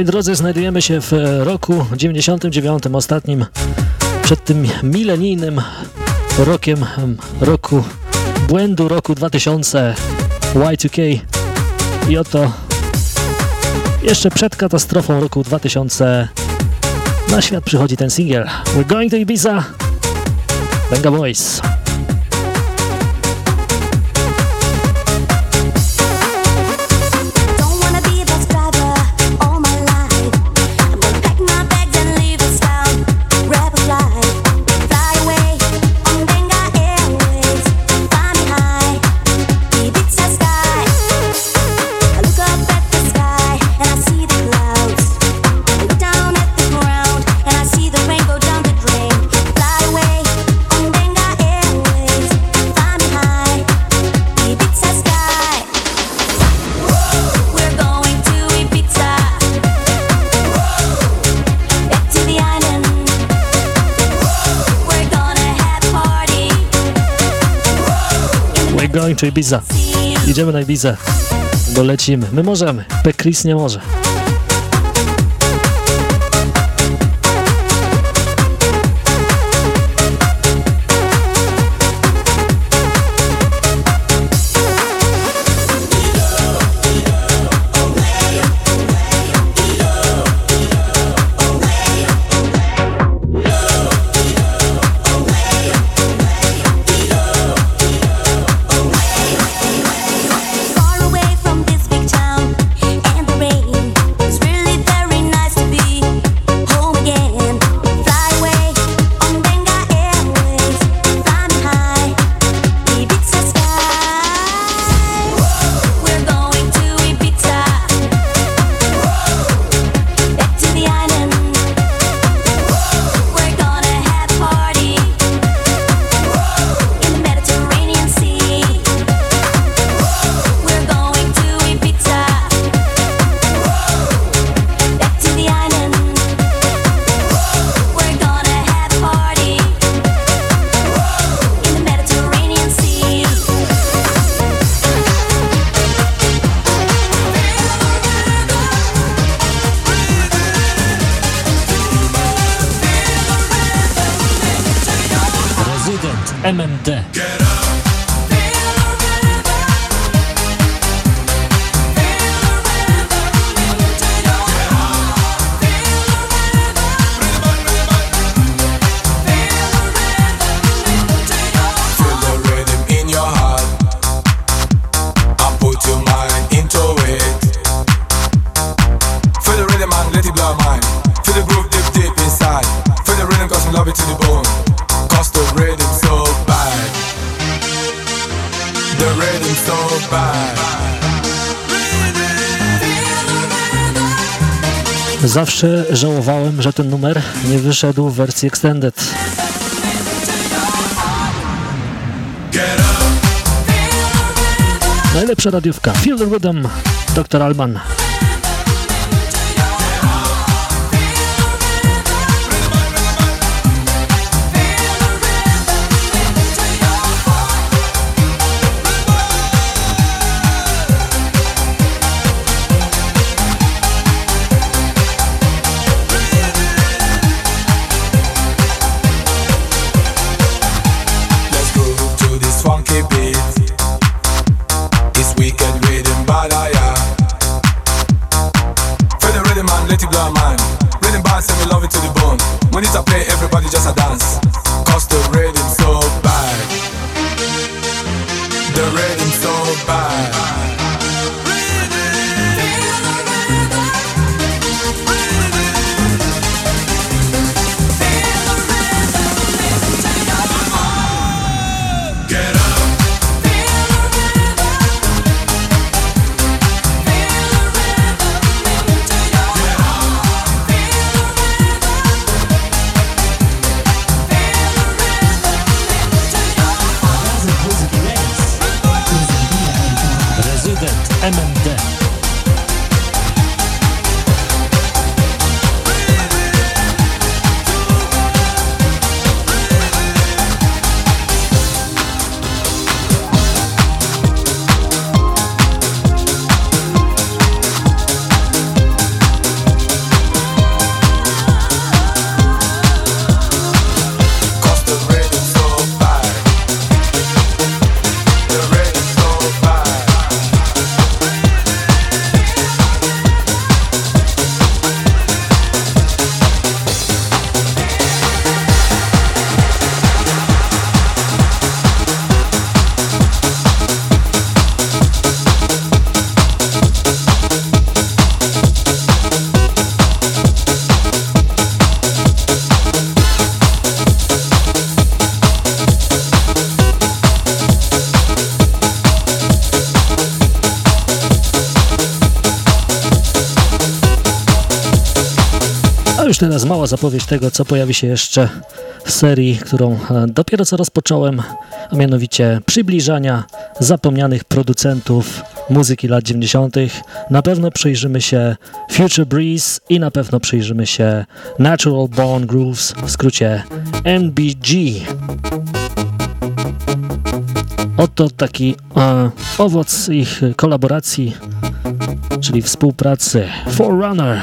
Drodzy, znajdujemy się w roku 99, ostatnim przed tym milenijnym rokiem, roku błędu, roku 2000 Y2K i oto jeszcze przed katastrofą roku 2000 na świat przychodzi ten singiel. We're Going to Ibiza. Venga Boys czy Ibiza. Idziemy na Ibizę, bo lecimy. My możemy, Pekris nie może. Zawsze żałowałem, że ten numer nie wyszedł w wersji extended. Najlepsza radiówka. Feel the Rhythm, Dr. Alban. Już teraz mała zapowiedź tego, co pojawi się jeszcze w serii, którą e, dopiero co rozpocząłem, a mianowicie przybliżania zapomnianych producentów muzyki lat 90. Na pewno przyjrzymy się Future Breeze i na pewno przyjrzymy się Natural Born Grooves, w skrócie NBG. Oto taki e, owoc ich kolaboracji, czyli współpracy Forerunner.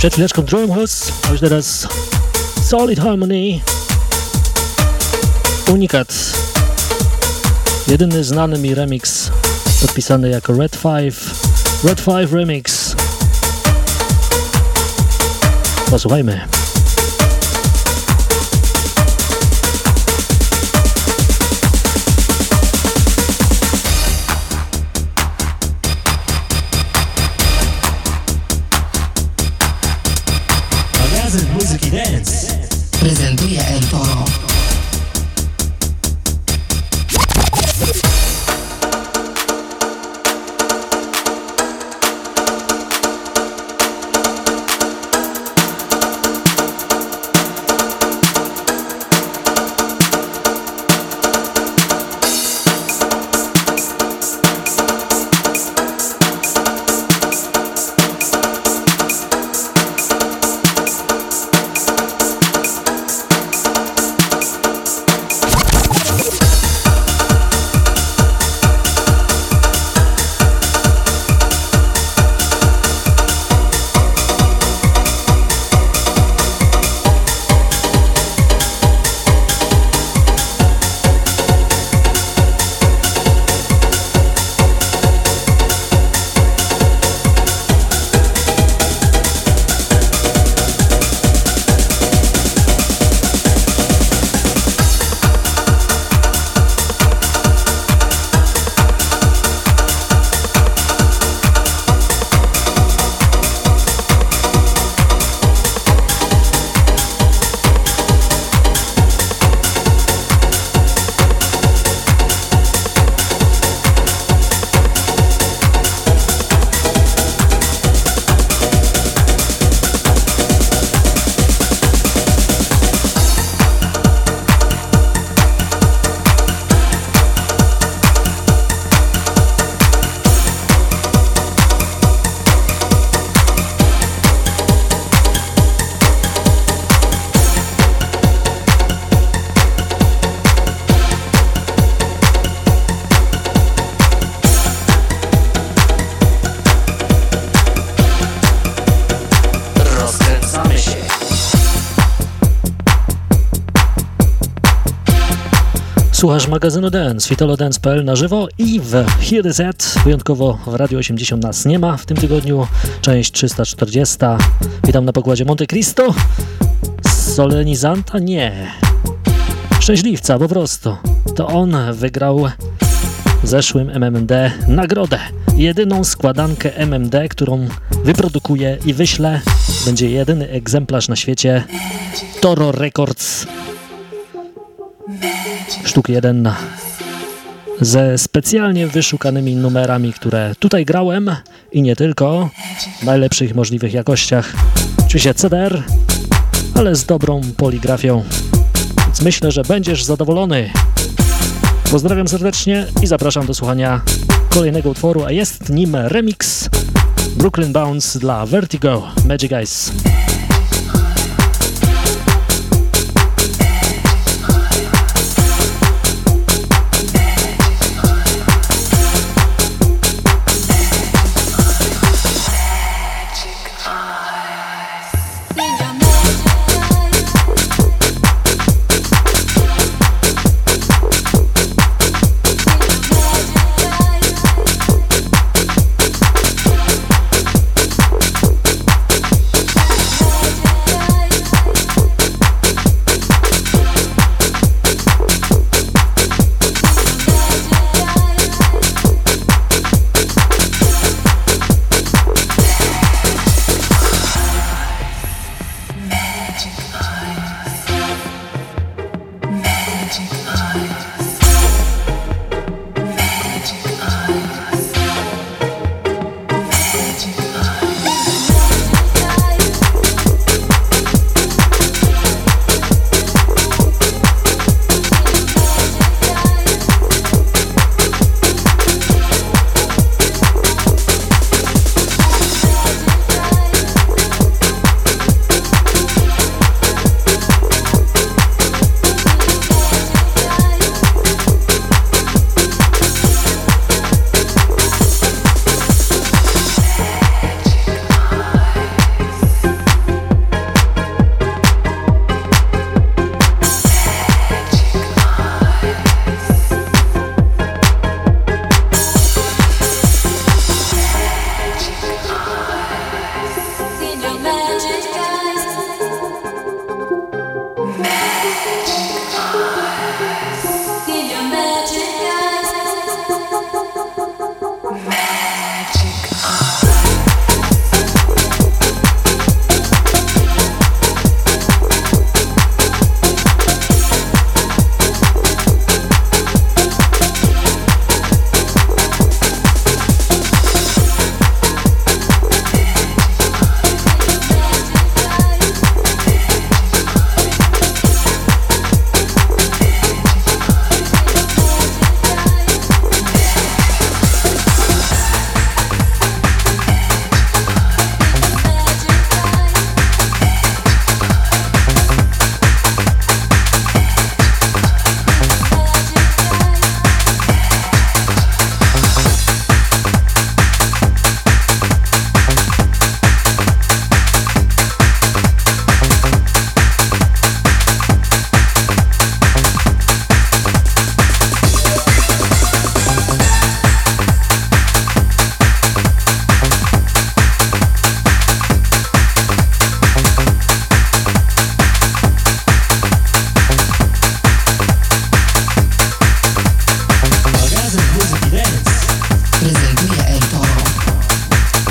Przed chwileczką Drumhouse, a już teraz Solid Harmony. Unikat. Jedyny znany mi remix podpisany jako Red 5. Red 5 Remix. Posłuchajmy. Słuchasz magazynu Dance, fitolodance.pl na żywo i w Here Z, wyjątkowo w Radio 80 nas nie ma w tym tygodniu, część 340. Witam na pokładzie Monte Cristo. Solenizanta? Nie. Szczęśliwca po prostu. To on wygrał w zeszłym MMD nagrodę. Jedyną składankę MMD, którą wyprodukuje i wyślę, będzie jedyny egzemplarz na świecie Toro Records sztuk 1 ze specjalnie wyszukanymi numerami, które tutaj grałem i nie tylko, w najlepszych możliwych jakościach. Oczywiście CDR, ale z dobrą poligrafią, więc myślę, że będziesz zadowolony. Pozdrawiam serdecznie i zapraszam do słuchania kolejnego utworu, a jest nim remix Brooklyn Bounce dla Vertigo Magic Eyes.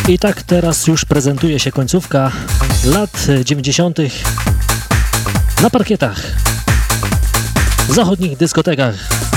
I tak teraz już prezentuje się końcówka lat 90. na parkietach, zachodnich dyskotekach.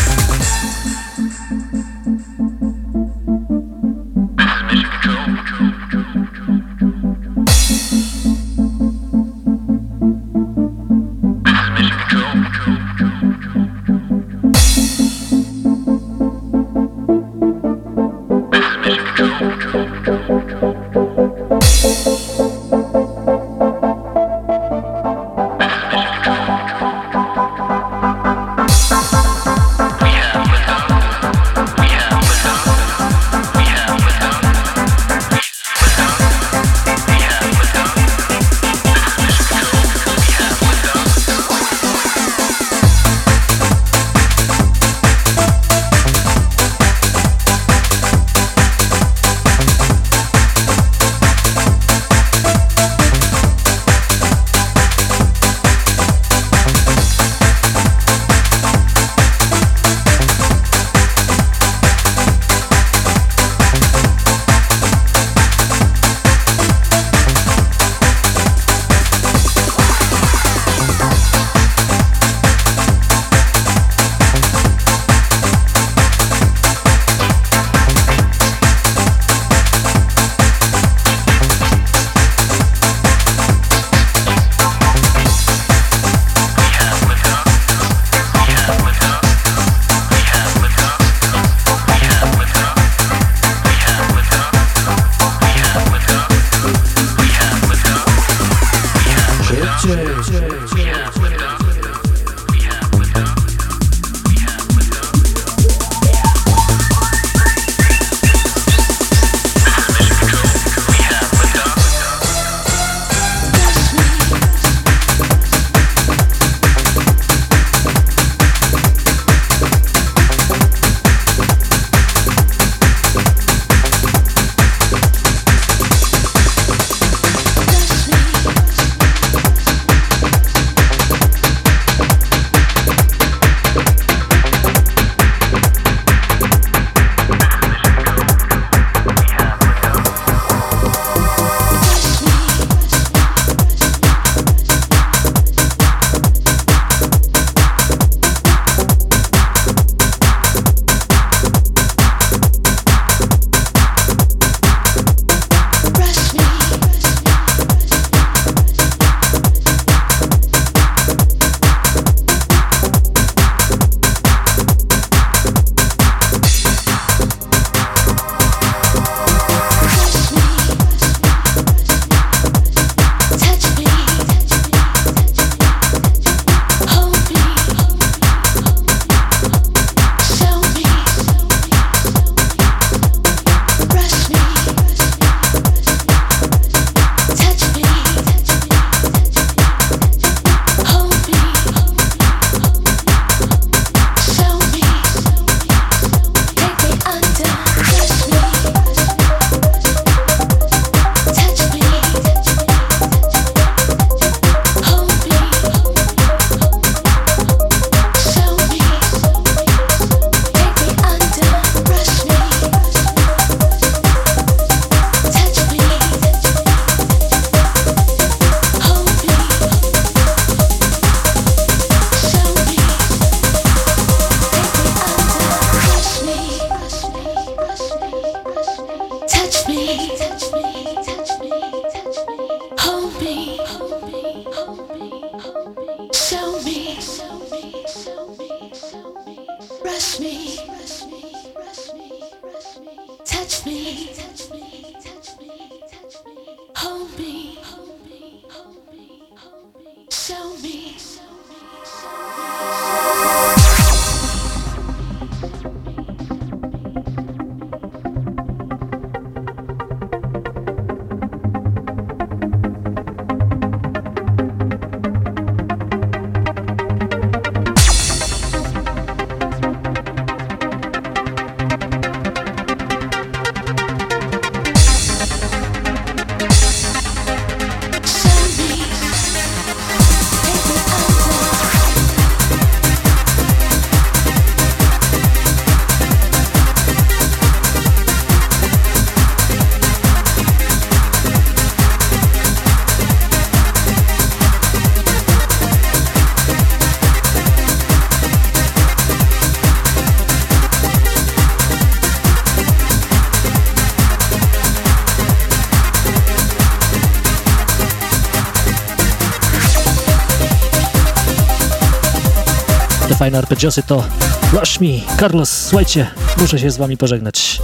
Arpeggiosy to Rush Me. Carlos, słuchajcie, muszę się z wami pożegnać.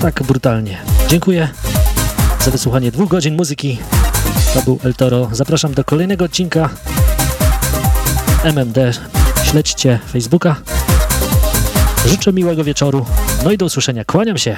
Tak brutalnie. Dziękuję za wysłuchanie dwóch godzin muzyki. To był El Toro. Zapraszam do kolejnego odcinka MMD. Śledźcie Facebooka. Życzę miłego wieczoru. No i do usłyszenia. Kłaniam się.